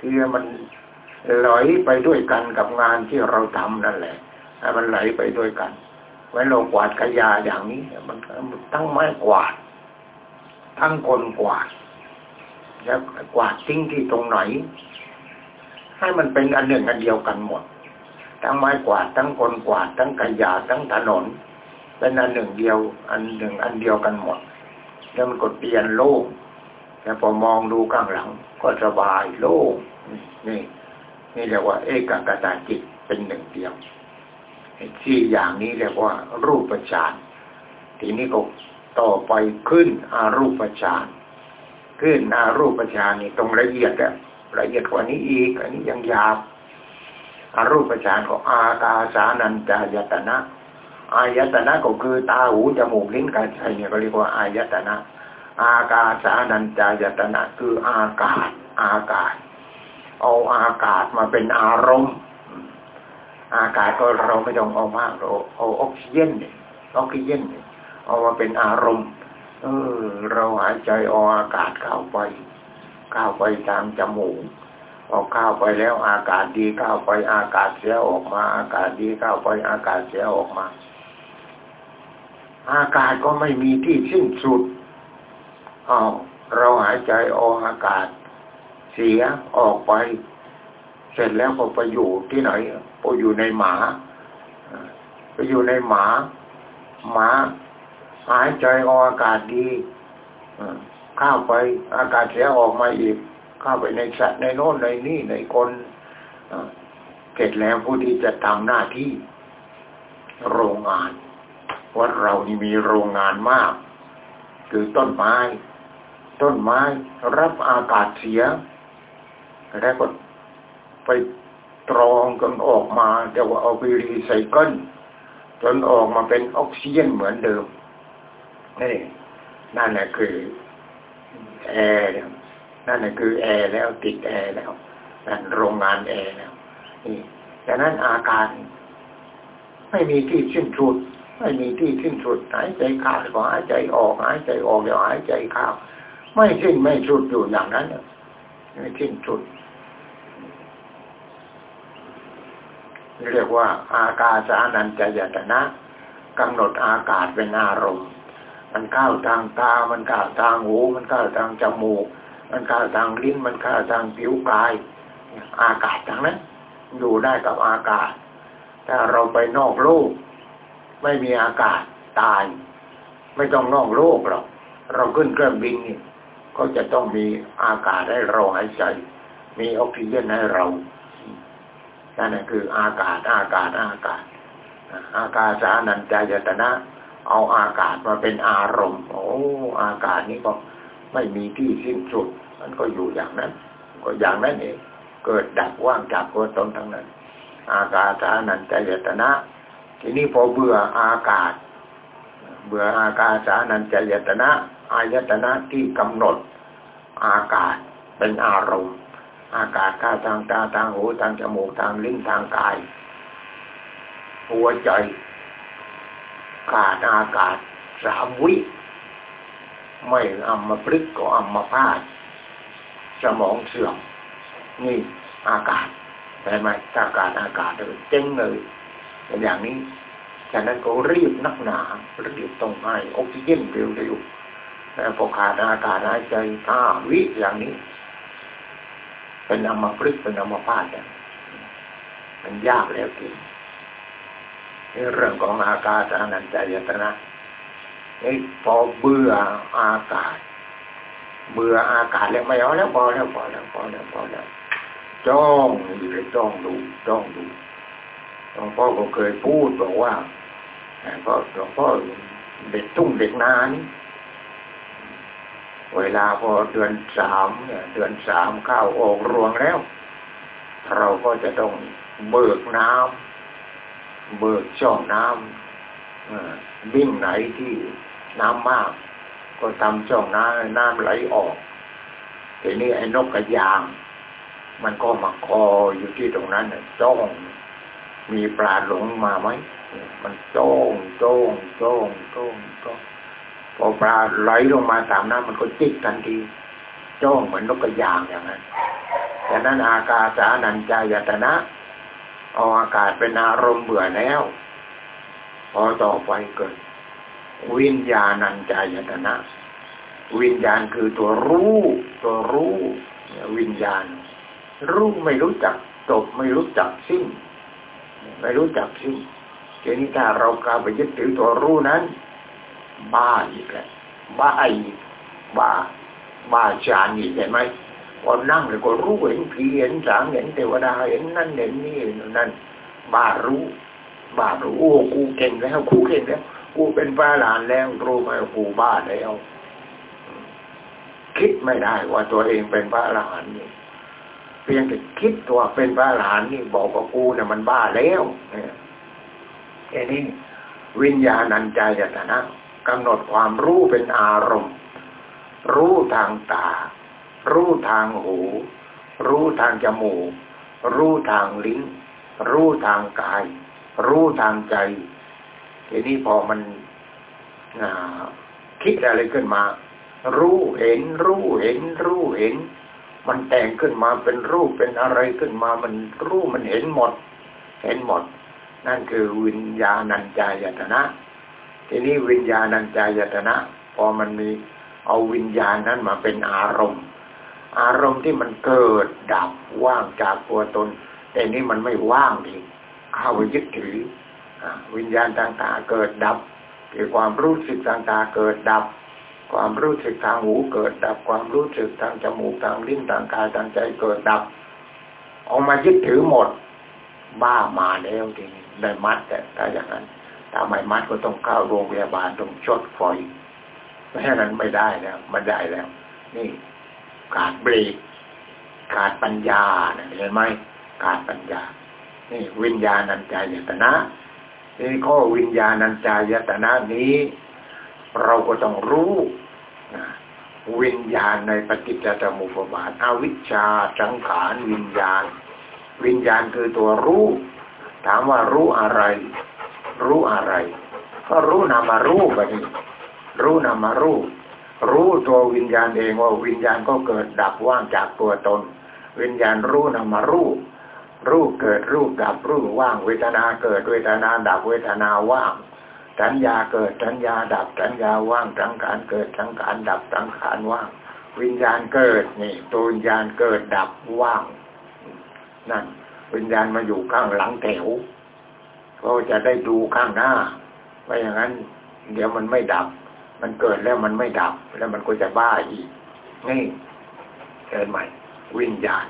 คือมันไหลไปด้วยกันกับงานที่เราทำนั่นแหละมันไหลไปด้วยกันไว้เรากวาดขยะอย่างนี้ มันทั้งไม้กวาด ทั้งคนกวาดแล้วกวาดทิ้งที่ตรงไหน ให้มันเป็นอันหนึ่งอันเดียวกันหมด ทั้งไม้กวาดทั้งคนกวาดทั้งขยะทั้งถนน เป็นอันหนึ่งเดียว อันหนึ่งอันเดียวกันหมด แล้วมันก็เปลี่ยนโลกแล้วพอมองดูข้างหลัง ก็สบายโล่งนี่ นี่เรียกว่า เอกกตาจิตเป็นหนึ่งเดียวที่อย่างนี้เรียกว่า รูปฌานทีนี้ก็ ต่อไปขึ้นอารูปฌานขึ้นอารูปฌานนี่ตรงละเอียดอะละเอียดกว่านี้อีก อันนี้ยังหยาวอารูปฌานก็อากาสานัญจายตนะอายตนะก็คือตาหูจมูกลิ้นกายใจเนี่ยก็เรียกว่าอายตนะ อากาสานัญจายตนะ คืออากาศ อากาศ เอาอากาศมาเป็นอารมณ์ อากาศก็เราไม่ต้องเอามากเราเอาออกซิเจนเนี่ยออกซิเจนเนี่ย เอามาเป็นอารมณ์ เออ เราหายใจเอาอากาศเข้าไป เข้าไปตามจมูกออกเข้าไปแล้วอากาศดีเข้าไปอากาศเสียออกมา อากาศดีเข้าไปอากาศเสียออกมา อากาศก็ไม่มีที่สิ้นสุดอ้าเราหายใจเอาอากาศ เสียออกไป เสร็จแล้วก็ไปอยู่ที่ไหนไปอยู่ในหมา ไปอยู่ในหมา หมา หายใจออกอากาศดีเข้าไปอากาศเสียออกมาอีก เข้าไปในสัตว์ในโน้นในนี่ในคนเสร็จแล้วผู้ที่จะทำหน้าที่ โรงงาน วัดเรานี่มีโรงงานมาก คือต้นไม้ ต้นไม้รับอากาศเสีย แล้วก็ไปตรองจนออกมาเรียกว่าเอาไปรีไซเคิลจนออกมาเป็นออกซิเจนเหมือนเดิม นี่นั่นแหละคือแอร์นั่นคือแอร์แล้วติดแอร์แล้วนั่นโรงงานแอร์แล้วนี่ดังนั้นอาการไม่มีที่สิ้นสุดไม่มีที่สิ้นสุดหายใจขาดก็หายใจออกหายใจออกเดี๋ยวหายใจเข้าไม่สิ้นไม่สุดอยู่อย่างนั้นไม่สิ้นสุดเรียกว่า อากาสานันจยตนะกำหนดอากาศเป็นอารมณ์ มันเข้าทางตา มันเข้าทางหู มันเข้าทางจมูก มันเข้าทางลิ้น มันเข้าทางผิวกาย อากาศทั้งนั้น อยู่ได้กับอากาศ ถ้าเราไปนอกโลก ไม่มีอากาศตาย ไม่ต้องนอกโลกหรอก เราขึ้นเครื่องบินนี่ก็จะต้องมีอากาศให้เราหายใจ มีออกซิเจนให้เรา นั่นคืออากาศ อากาศ อากาศ อากาศสานัญจายตนะ เอาอากาศมาเป็นอารมณ์ โอ้อากาศนี้ก็ไม่มีที่สิ้นสุด มันก็อยู่อย่างนั้น ก็อย่างนั้นเองเกิดดับว่างจากตัวตนทั้งนั้น อากาศสานัญจยตนะ ทีนี้พอเบื่ออากาศ เบื่ออากาศสานัญจยตนะอายตนะที่กำหนด อากาศเป็นอารมณ์ อากาศข้าทางตาทางหูทางจมูกทางลิ้นทางกายหัวใจ ขาดอากาศสามวิ ไม่อัมมาพลึกก็อัมมาพาดสมองเสื่อม นี่อากาศใช่ไหมถ้าการอากาศเลยเจ๊งเลยเป็นอย่างนี้ฉะนั้นก็รีบนักหนารีบต้องให้ออกซิเจนเร็วๆแต่พอขาดอากาศหายใจห้าวิอย่างนี้ เป็นอมพฤกเป็นอมพาตเนี่ยมันยากแล้ว ทีนี่เรื่องของอากาศอนันตายตนะนี่พอเบื่ออากาศ เบื่ออากาศแล้วไม่เอาแล้วพอแล้วพอแล้วพอแล้วพอแล้วจ้องอยู่เลยจ้องดูจ้องดูหลวงพ่อก็เคยพูดบอกว่าก็หลวงพ่อเด็กตุ้งเด็กนานี่เวลาพอเดือนสามเนี่ยเดือนสามเข้าออกรวงแล้ว เราก็จะต้องเบิกน้ำ เบิกช่องน้ำวิ่งไหนที่น้ำมาก ก็ทำช่องน้ำน้ำไหลออกทีนี้ไอ้นกกระยาง มันก็มาคออยู่ที่ตรงนั้นจ้อง มีปลาหลงมาไหมมันจ้องจ้องจ้องจ้องจ้องพอปลาไหลลงมาตามน้ำมันก็จิกทันทีจ้องเหมือนนกกระยางอย่างนั้นดังนั้นอากาศานัญจายตนะ เอาอากาศเป็นอารมณ์เบื่อแล้ว พอต่อไปเกิด วิญญาณัญจายตนะ วิญญาณคือตัวรู้ ตัวรู้วิญญาณ รู้ไม่รู้จักจบไม่รู้จักสิ้น ไม่รู้จักสิ้นทีนี้ถ้าเรากลับไปยึดถือตัวรู้นั้น บ้าอีกแล้วบ้าอีกบ้าบ้าจานอีกเห็นไหม พอนั่งเลยก็รู้เห็นผีเห็นสางเห็นเทวดาเห็นนั่นเห็นนี่นั่นบ้ารู้บ้ารู้โอ้กูเก่งแล้วกูเก่งแล้วกูเป็นพระหลานแล้วรู้ไหมกูบ้าแล้ว คิดไม่ได้ว่าตัวเองเป็นพระหลานนี่เพียงแต่คิดตัวเป็นพระหลานนี่บอกว่ากูเนี่ยมันบ้าแล้วเนี่ยแค่นี้วิญญาณัญจายตนะกำหนดความรู้เป็นอารมณ์ รู้ทางตา รู้ทางหู รู้ทางจมูก รู้ทางลิ้น รู้ทางกาย รู้ทางใจ ทีนี้พอมันคิดอะไรขึ้นมา รู้เห็น รู้เห็น รู้เห็น มันแต่งขึ้นมาเป็นรูปเป็นอะไรขึ้นมา มันรู้มันเห็นหมด เห็นหมด นั่นคือวิญญาณัญจายตนะ ทีนี้วิญญาณัญจายตนะ พอมันมีเอาวิญญาณนั้นมาเป็นอารมณ์ อารมณ์ที่มันเกิดดับว่างจากตัวตน แต่นี้มันไม่ว่างดีเข้าไปยึดถือวิญญาณต่างๆเกิดดับเกิดความรู้สึกต่างๆเกิดดับ ความรู้สึกทางหูเกิดดับ ความรู้สึกทางจมูกทางลิ้นทางกายทางใจเกิดดับเอามายึดถือหมด บ้ามาแล้วทีนี้ได้มัดแต่ถ้าอย่างนั้นถ้าไม่มัดก็ต้องเข้าโรงพยาบาลต้องชดฝอยไม่ใช่นั้นไม่ได้แล้วไม่ได้แล้ว นี่ ขาดเบรกขาดปัญญาเห็นไหมขาดปัญญา นี่วิญญาณัญจายตนะนี่ข้อวิญญาณัญจายตนะนี้ เราก็ต้องรู้วิญญาณในปฏิจจสมุปบาทอวิชชาสังขารวิญญาณ วิญญาณคือตัวรู้ถามว่ารู้อะไร รู้อะไร ก็รู้นามารู้กันนี่รู้นามารู้ รู้ตัววิญญาณเองว่าวิญญาณก็เกิดดับว่างจากตัวตน วิญญาณรู้นามารู้รูปเกิดรูปดับรูปว่างเวทนาเกิดเวทนาดับเวทนาว่างสัญญาเกิดสัญญาดับสัญญาว่างสังขารเกิดสังขารดับสังขารว่าง วิญญาณเกิดนี่ตัววิญญาณเกิดดับว่าง นั่น วิญญาณมาอยู่ข้างหลังแถวก็จะได้ดูข้างหน้าไม่อย่างนั้น เดี๋ยวมันไม่ดับ มันเกิดแล้วมันไม่ดับ แล้วมันก็จะบ้าอีก นี่เกิดใหม่ วิญญาณ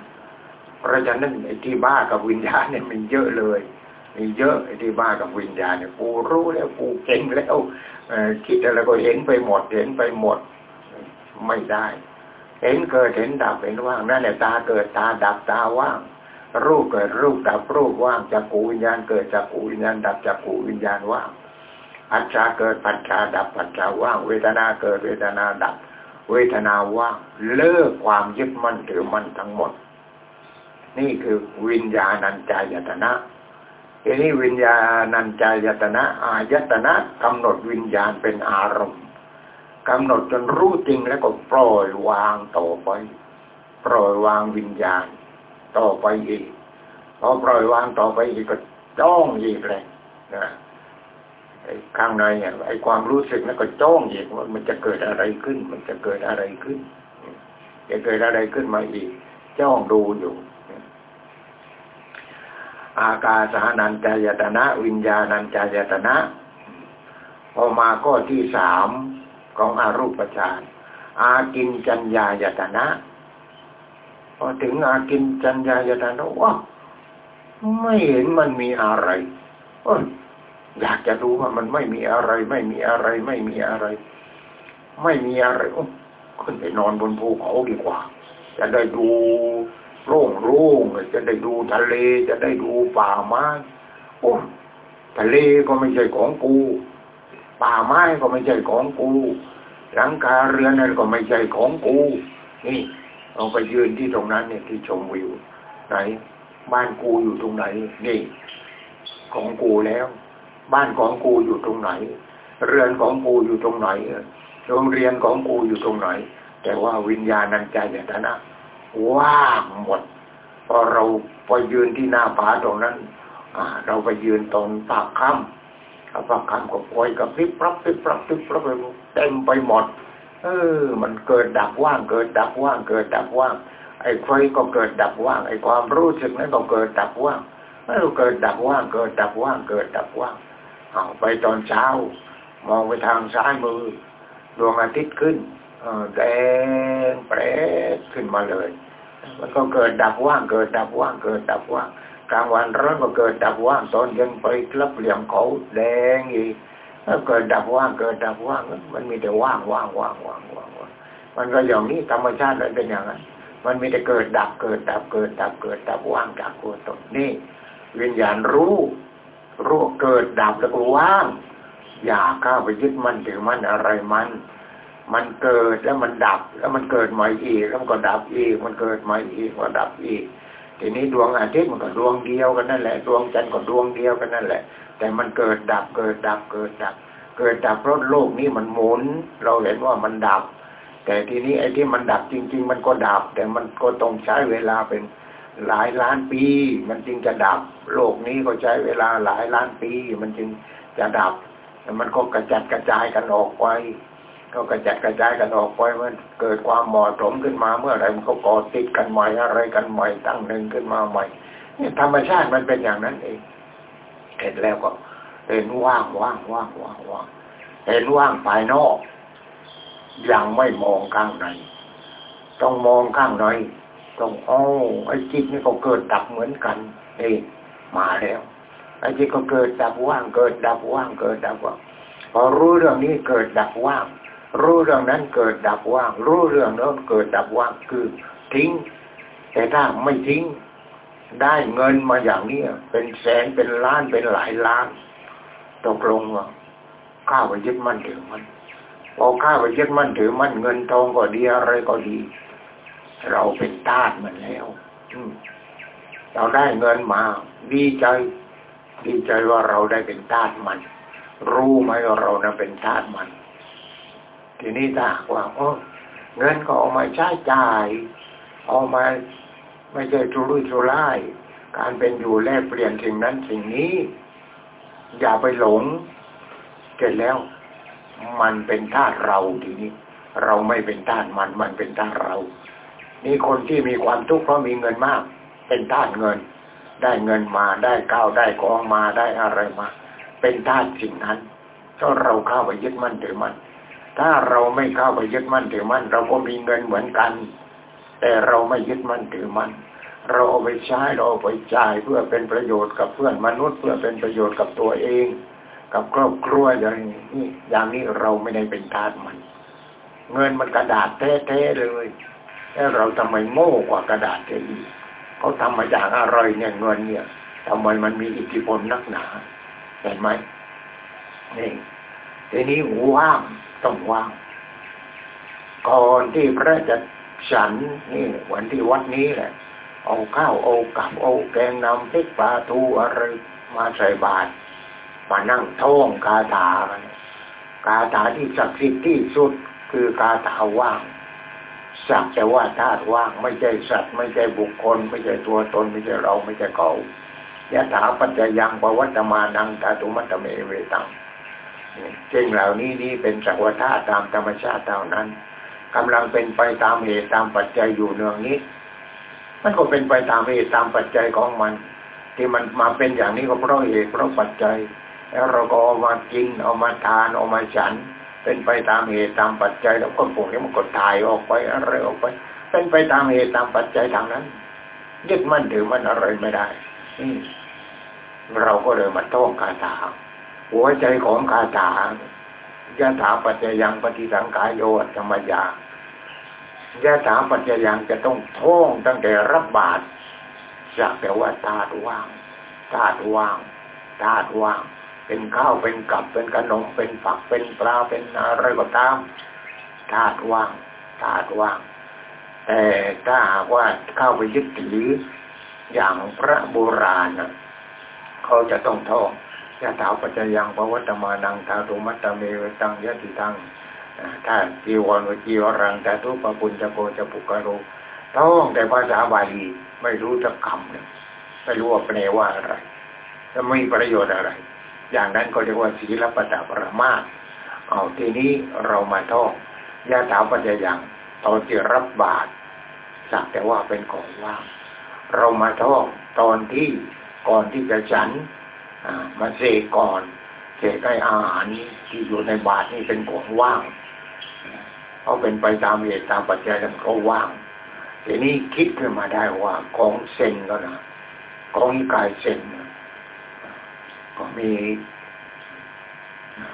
เพราะฉะนั้นไอ้ที่บ้ากับวิญญาณเนี่ยมันเยอะเลยมีเยอะไอ้ที่บ้ากับวิญญาณเนี่ยกูรู้แล้วกูเก่งแล้วคิดอะไรก็เห็นไปหมดเห็นไปหมด ไม่ได้ เห็นเกิดเห็นดับเห็นว่างนั่นแหละตาเกิดตาดับตาว่างรูปเกิดรูปดับรูปว่างจากกูวิญญาณเกิดจากกูวิญญาณดับจากกูวิญญาณว่าง ปัจจาเกิดปัจจาดับปัจจาว่าง เวทนาเกิดเวทนาดับ เวทนาว่างเลิกความยึดมั่นถือมั่นทั้งหมด นี่คือวิญญาณัญจายตนะทีนี้วิญญาณัญจายตนะอายตนะกำหนดวิญญาณเป็นอารมณ์กำหนดจนรู้จริงแล้วก็ปล่อยวางต่อไป ปล่อยวางวิญญาณ ต่อไปอีกพอปล่อยวางต่อไปอีกก็จ้องอีกเลยนะ ข้างในเนี่ยไอ้ความรู้สึกนั้นก็จ้องอีกว่ามันจะเกิดอะไรขึ้น มันจะเกิดอะไรขึ้นจะเกิดอะไรขึ้นมาอีก จ้องดูอยู่อากาสานัญจายตนะ วิญญาณัญจายตนะพอมาข้อที่สามของอารูปฌานอากินจัญญายตนะ พอถึงอากินจัญญายตนะว่าไม่เห็นมันมีอะไร อยากจะดูว่ามันไม่มีอะไร ไม่มีอะไร ไม่มีอะไร ไม่มีอะไรขึ้นไปนอนบนภูเขาดีกว่า จะได้ดูโล่งโล่งจะได้ดูทะเลจะได้ดูป่าไม้โอ้ทะเลก็ไม่ใช่ของกู ป่าไม้ก็ไม่ใช่ของกูหลังคาเรือนนั่นก็ไม่ใช่ของกู นี่เอาไปยืนที่ตรงนั้นเนี่ยที่ชมวิว ไหน บ้านกูอยู่ตรงไหน นี่ ของกูแล้ว บ้านของกูอยู่ตรงไหน เรือนของกูอยู่ตรงไหนโรงเรียนของกูอยู่ตรงไหน แต่ว่าวิญญาณนันใจอย่างนั้นว่างหมดพอเราไปยืนที่หน้าผาตรงนั้นอ่าเราไปยืนตรงปากค่ำปากค่ำก็คอยกับพริบปรับพริบปรับพริบปรับไปเต็มไปหมด เออ มันเกิดดับว่าง เกิดดับว่าง เกิดดับว่าง ไอ้ไฟก็เกิดดับว่าง ไอ้ความรู้สึกนั้นก็เกิดดับว่างไม่รู้เกิดดับว่าง เกิดดับว่าง เกิดดับว่าง เอาไปตอนเช้า มองไปทางซ้ายมือ ดวงอาทิตย์ขึ้นแดงแปรขึ้นมาเลย มันก็เกิดดับว่างเกิดดับว่างเกิดดับว่างกลางวันร้อนก็เกิดดับว่างตอนเย็นไปรับเหลี่ยมเขาแดงอีกแล้วเกิดดับว่างเกิดดับว่างมันมีแต่ว่างว่างว่างว่างว่างว่างมันก็อย่างนี้ธรรมชาติเลยเป็นอย่างนั้น มันมีแต่เกิดดับเกิดดับเกิดดับเกิดดับว่างจากตัวตนนี่วิญญาณรู้ รู้เกิดดับแล้วก็ว่าง อย่าเข้าไปยึดมั่นถือมั่นอะไรมัน มันเกิดแล้วมันดับ แล้วมันเกิดใหม่อีกแล้วมันก็ดับอีก มันเกิดใหม่อีกก็ดับอีก ทีนี้ดวงอาทิตย์มันก็ดวงเดียวกันนั่นแหละดวงจันทร์ก็ดวงเดียวกันนั่นแหละ แต่มันเกิดดับเกิดดับเกิดดับ เกิดดับเพราะโลกนี้มันหมุน เราเห็นว่ามันดับ แต่ทีนี้ไอ้ที่มันดับจริง ๆ มันก็ดับ แต่มันก็ต้องใช้เวลาเป็น หลายล้านปี มันจึงจะดับ โลกนี้ก็ใช้เวลาหลายล้านปี มันจึงจะดับแต่มันก็กระจัดกระจายกันออกไปก็กระจัดกระจายกันออกไปมันเกิดความหมอสมขึ้นมาเมื่อไรมันก็ก่อติดกันใหม่อะไรกันใหม่ตั้งหนึ่งขึ้นมาใหม่นี่ธรรมชาติมันเป็นอย่างนั้นเองเห็นแล้วก็ เห็นว่างว่างว่างว่างว่างเห็นว่างภายนอก ยังไม่มองข้างใน ต้องมองข้างใน ต้องโอ้ไอ้จิตนี่ก็เกิดดับเหมือนกันเองมาแล้วไอ้จิตก็เกิดดับว่างเกิดดับว่างเกิดดับว่างพอรู้เรื่องนี้เกิดดับว่าง รู้เรื่องนั้นเกิดดับว่าง รู้เรื่องนั้นเกิดดับว่างคือทิ้ง แต่ถ้าไม่ทิ้ง ได้เงินมาอย่างนี้เป็นแสนเป็นล้านเป็นหลายล้านตกลงว่าข้าไปยึดมั่นถือมันพอข้าไปยึดมั่นถือมั่นเงินทองก็ดีอะไรก็ดี เราเป็นทาสมันแล้วเราได้เงินมา ดีใจ ดีใจว่าเราได้เป็นทาสมัน รู้ไหมว่าเรานะเป็นทาสมัน ทีนี้ถ้าว่าโอ้เงินก็เอามาใช้จ่าย เอามาไม่ใช่ทุรุ่ยทุร่าย การเป็นอยู่แลกเปลี่ยนสิ่งนั้นสิ่งนี้ อย่าไปหลงเสร็จแล้ว มันเป็นธาตุเราทีนี้ เราไม่เป็นธาตุมันมันเป็นธาตุเรา นี่คนที่มีความทุกข์เพราะมีเงินมาก เป็นธาตุเงิน ได้เงินมาได้ก้าวได้กองมาได้อะไรมา เป็นธาตุสิ่งนั้นถ้าเราเข้าไปยึดมั่นถือมั่นถ้าเราไม่เข้าไปยึดมั่นถือมั่นเราก็มีเงินเหมือนกัน แต่เราไม่ยึดมั่นถือมั่นเราเอาไปใช้เราเอาไปจ่ายเพื่อเป็นประโยชน์กับเพื่อนมนุษย์ เพื่อเป็นประโยชน์กับตัวเอง กับครอบครัวอย่างนี้อย่างนี้เราไม่ได้เป็นทาสมัน เงินมันกระดาษแท้ๆเลย แล้วเราทำไมโง่กว่ากระดาษเอีเขาทำมาจากอะไรเนี่ยเงินเนี่ยทำไมมันมีอิทธิพลนักหนาเห็นไหมนี่ทีนี้ว่างต้องว่างก่อนที่พระจะฉันนี่วันที่วัดนี้แหละ เอาข้าวเอากับเอาแกงนำพริกปลาทูอะไรมาใส่บาตรมานั่งท่องคาถาคาถาที่ศักดิ์สิทธิ์ที่สุดคือกาถาว่าง สักแต่ว่าธาตุว่างไม่ใช่สัตว์ ไม่ใช่บุคคล ไม่ใช่ตัวตน ไม่ใช่เราไม่ใช่เขายะถาปัจจยังปวัตมานังตาตุมัตเมเวตังสิ่งเหล่านี้นี่เป็นสักวธาตุตามธรรมชาติเท่านั้นกำลังเป็นไปตามเหตุตามปัจจัยอยู่เนืองนี้ มันก็เป็นไปตามเหตุตามปัจจัยของมัน ที่มันมาเป็นอย่างนี้ก็เพราะเหตุเพราะปัจจัย แล้วเราก็เอามากินเอามาทานเอามาฉัน เป็นไปตามเหตุตามปัจจัยแล้วก็พวกนี้มันก็ถ่ายออกไปอะไรออกไป เป็นไปตามเหตุตามปัจจัยทางนั้นยึดมั่นถือมันอะไรไม่ได้เราก็เลยมาท่องคาถาหัวใจของคาถายะถาปัจจยังปฏิสังขายโยธรรมยายะถาปัจจยังจะต้องท่องตั้งแต่รับบาตรจะแปลว่าธาตุว่างธาตุว่างธาตุว่าง เป็นข้าวเป็นกับเป็นขนมเป็นฝักเป็นปลาเป็นอะไรก็ตามธาตุว่างธาตุว่าง แต่ถ้าหากว่าเข้าไปยึดถืออย่างพระโบราณเขาจะต้องท่องยะถาปัจจยังปวัตมานังทาตุมัตตเมวตังยะติตังถ้าจีวรวจีวรังแต่ทุปปุญจะโกจะปุกโรต้องแต่ภาษาบาลีไม่รู้จักคำเนี่ยไม่รู้ว่าแปลว่าอะไรจะไม่ประโยชน์อะไร อย่างนั้นก็เรียกว่าศีลปตะประมาทเอาทีนี้เรามาท่องยาถาปัจจยังตอนที่รับบาตรสักแต่ว่าเป็นของว่างเรามาท่องตอนที่ก่อนที่จะฉันมาเสกก่อนเสกให้อาหารที่อยู่ในบาตรนี่เป็นของว่างเขาเป็นไปตามเหตุตามปัจจัยแล้วก็ว่างทีนี้คิดขึ้นมาได้ว่าของเซนก็นะของกายเซน ก็มี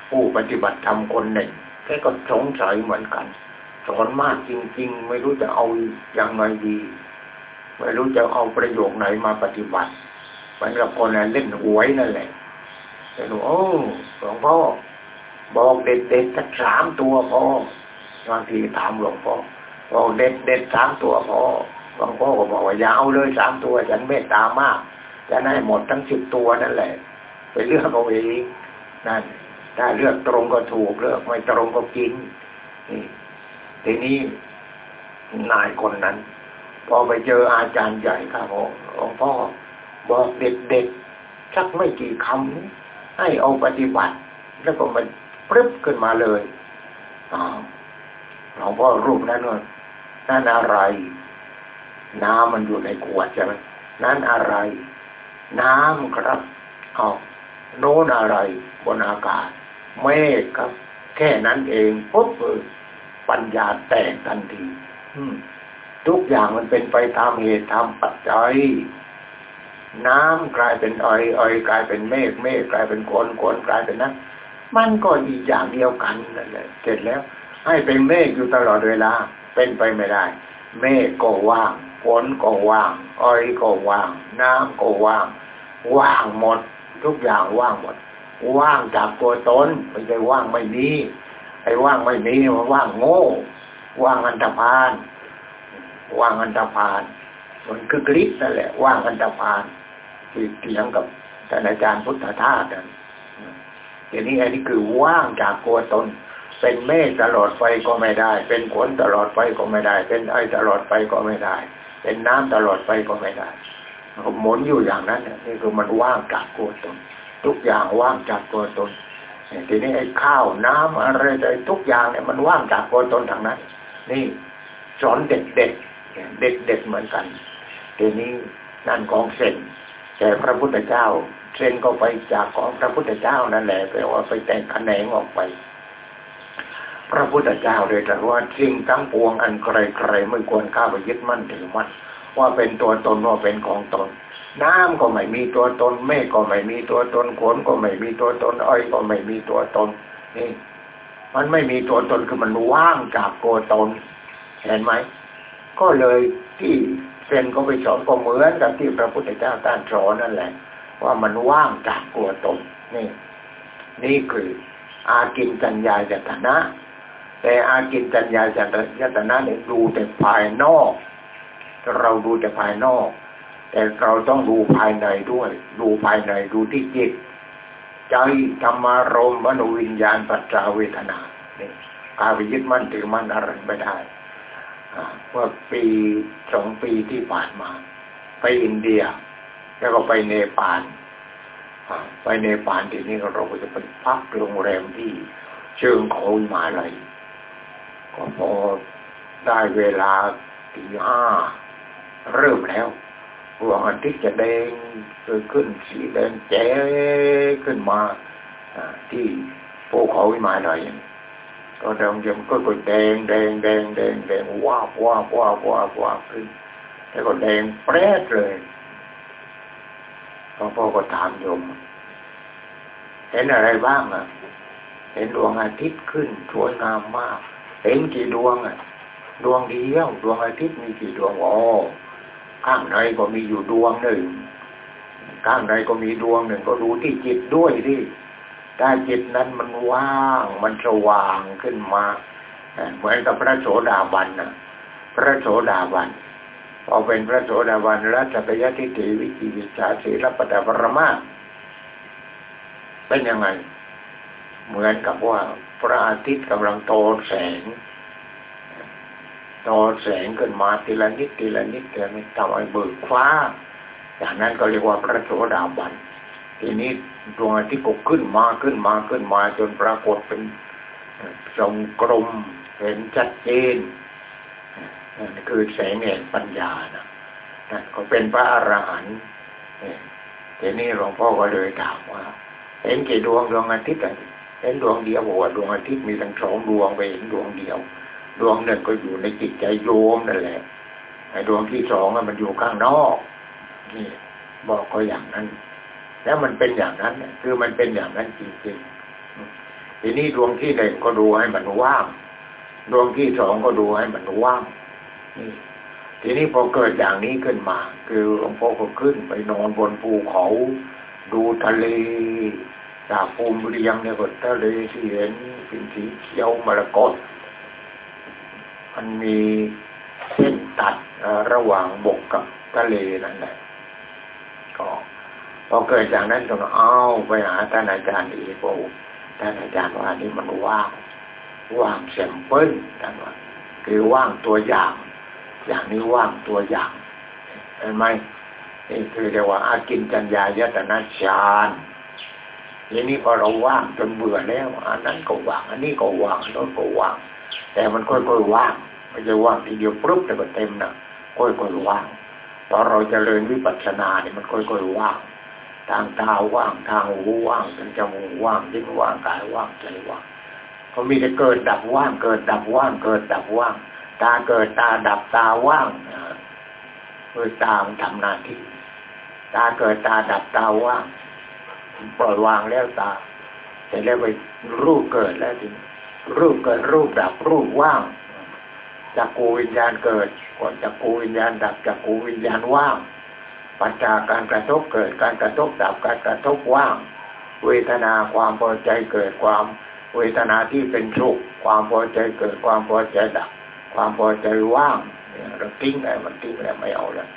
ผู้ปฏิบัติธรรมคนหนึ่งแค่ก็สงสัยเหมือนกัน สอนมากจริง ๆ ไม่รู้จะเอาอย่างไงดี ไม่รู้จะเอาประโยคไหนมาปฏิบัติเหมือนกับคนเล่นหวยนั่นแหละแต่หนูโอ้หลวงพ่อบอกเด็ดๆสักสามตัวพอบางทีถามหลวงพ่อบอกเด็ดเด็ดสามตัวพอหลวงพ่อก็บอกว่าอย่าเอาเลยสามตัวฉันเมตตามากจะให้หมดทั้งสิบตัวนั่นแหละ เลือกเอาเองนั่นถ้าเลือกตรงก็ถูกเลือกไม่ตรงก็กินนี่ทีนี้นายคนนั้น พอไปเจออาจารย์ใหญ่ครับหลวงพ่อบอกเด็ดเด็ดสักไม่กี่คำให้เอาปฏิบัติ แล้วก็มันปรึบขึ้นมาเลยหลวงพ่อรูปนั้นว่นั่นอะไร น้ำมันอยู่ในขวดใช่ไหมนั่นอะไร น้ำครับเอ โน้นอะไรบนอากาศ เมฆครับ แค่นั้นเองปุ๊บปัญญาแตกทันทีทุกอย่างมันเป็นไปตามเหตุตามปัจจัย น้ำกลายเป็นอ้อยอ้อยกลายเป็นเมฆเมฆกลายเป็นคนคนกลายเป็นนั้นมันก็อีกอย่างเดียวกันนั่นแหละเสร็จแล้ว ให้เป็นเมฆอยู่ตลอดเวลา เป็นไปไม่ได้ เมฆก็ว่างฝนก็ว่างอ้อยก็ว่าง น้ำก็ว่าง ว่างหมด ทุกอย่างว่างหมด ว่างจากตัวตนไม่ใช่ว่างไม่มีไอ้ว่างไม่มีมันว่างโง่ ว่างอันตรพาน ว่างอันตรพาน มันคือกริชนั่นแหละ ว่างอันตรพานที่เถียงกับท่านอาจารย์พุทธทาสกันอย่างนี้อันนี้คือว่างจากตัวตน เป็นเมฆตลอดไปก็ไม่ได้ เป็นฝนตลอดไปก็ไม่ได้ เป็นไอตลอดไปก็ไม่ได้ เป็นน้ำตลอดไปก็ไม่ได้ หมุนอยู่อย่างนั้นนี่คือมันว่างจากตัวตนทุกอย่างว่างจากตัวตนทีนี้ไอ้ข้าวน้ำอะไรอะไรทุกอย่างเนี่ยมันว่างจากตัวตนทางนั้น นี่สอนเด็กเด็กเด็กเด็กเหมือนกันทีนี้นั่นของเซนแต่พระพุทธเจ้าเซนก็ไปจากของพระพุทธเจ้านั่นแหละแปลว่าไปแต่งแขนงออกไป พระพุทธเจ้าเลยแต่ว่าสิ่งทั้งปวงอันใครๆไม่ควรข้าไปยึดมั่นถือมั่น ว่าเป็นตัวตนว่าเป็นของตน น้ำก็ไม่มีตัวตนเมฆก็ไม่มีตัวตนขนก็ไม่มีตัวตนอ้อยก็ไม่มีตัวตนนี่มันไม่มีตัวตนคือมันว่างจากตัวตน เห็นไหมก็เลยที่เซนก็ไปสอนก็เหมือนกับที่พระพุทธเจ้าต้านสอนนั่นแหละ ว่ามันว่างจากตัวตนนี่ นี่คืออากินจัญญาจตนะ แต่อากินจัญญาจตนะเนี่ยดูแต่ภายนอก เราดูแต่ภายนอก แต่เราต้องดูภายในด้วย ดูภายในดูที่จิตใจธรรมารมมโนวิญญาณปัจจาเวทนาเนี่ยกาไปยึดมั่นถือมั่นอะไรไม่ได้เมื่อปีสองปีที่ผ่านมา ไปอินเดีย แล้วก็ไปเนปาลไปเนปาลทีนี้เราก็จะไปพักโรงแรมที่เชิงเขามาเลยก็พอได้เวลาตีห้า เริ่มแล้วดวงอาทิตย์จะแดงเกิดขึ้นสีแดงแจ๋ขึ้นมาที่ภูเขาวิมานเลยก็เดิมเดิมก็ก็แดงแดงแดงแดงแดงว้าวว้าวว้าวว้าว้าขึ้นแล้วก็แดงแปรดเลยหลวงพ่อก็ถามโยม เห็นอะไรบ้างอะ เห็นดวงอาทิตย์ขึ้นสวยงามมาก เห็นกี่ดวงอะ ดวงเดียวดวงอาทิตย์มีกี่ดวงอ๋อ ข้างในก็มีอยู่ดวงหนึ่ง ข้างในก็มีดวงหนึ่ง ก็ดูที่จิตด้วยที่ถ้าจิตนั้นมันว่างมันสว่างขึ้นมาเหมือนกับพระโสดาบันนะพระโสดาบันพอเป็นพระโสดาบันรัชตยทิฏฐิวิจิวิชาสีรปตปรมาเป็นยังไง เหมือนกับว่าพระอาทิตย์กำลังโตแสง ตอแสงขึ้นมาทีละนิดทีละนิดแต่ไม่ทำให้เบิกฟ้า อย่างนั้นก็เรียกว่าพระโสดาบันทีนี้ดวงอาทิตย์ก็ขึ้นมาขึ้นมาขึ้นมา จนปรากฏเป็นทรงกลมเห็นชัดเจนนั่นคือแสงแห่งปัญญานะนั่นก็เป็นพระอรหันต์ทีนี้หลวงพ่อก็เลยถามว่า เห็นกี่ดวงดวงอาทิตย์เห็นดวงเดียวบอกว่าดวงอาทิตย์มีทั้งสองดวงไปเห็นดวงเดียว ดวงหนึ่งก็อยู่ในจิตใจโยมนั่นแหละไอ้ดวงที่สองมันอยู่ข้างนอก นี่ บอกก็อย่างนั้น แล้วมันเป็นอย่างนั้นคือมันเป็นอย่างนั้นจริงๆทีนี้ดวงที่หนึ่งก็ดูให้มันว่าง ดวงที่สองก็ดูให้มันว่างนี่ทีนี้พอเกิดอย่างนี้ขึ้นมา คือหลวงพ่อก็ขึ้นไปนอนบนภูเขา ดูทะเลจากภูมิเรียงเนี่ยก็ทะเลที่เห็นเป็นสีเขียวมรกต มันมีเส้นตัดระหว่างบกกับทะเลนั่นแหละก็พอเกิดจากนั้นก็เอาไปหาท่านอาจารย์อีกบอกท่านอาจารย์ว่านี่มันว่างว่างเซมเปิลท่านว่าคือว่างตัวอย่าง อย่างนี้ว่างตัวอย่างเห็นไหมนี่คือเรียกว่าอากินจัญญายตนะฌานทีนี้พอเราว่างจนเบื่อแล้วอันนั้นก็ว่าง อันนี้ก็ว่างอันนั้นก็ว่าง แต่มันค่อยๆว่างไม่ใช่ว่างทีเดียวปุ๊บแล้วก็เต็มนะค่อยๆว่างตอเราจเจริญวิปัสสนาเนี่ยมันค่อยๆว่าง ทางตาว่างทางหูว่างทางจมูกว่างลิ้นว่างกายว่างใจว่างเขามีแต่เกิดดับว่างเกิดดับว่างเกิดดับว่าง ตาเกิดตาดับตาว่างเือตามทำหน้าที่ตาเกิดตาดับตาว่างปล่อยวางแล้วตาเสร็จแล้วไปรูปเกิดแล้วทีรู รูปเกิดรูปดับรูปว่างจักกูวิญญาณเกิดก่อนจักกูวิญญาณดับจักกูวิญญาณว่าง ปัจจากการกระทบเกิดการกระทบดับการกระทบว่าง เวทนาความพอใจเกิดความเวทนาที่เป็นทุกข์ความพอใจเกิดความพอใจดับ ความพอใจว่างเราทิ้งอะไรมันทิ้งแล้วไม่เอาแล้ว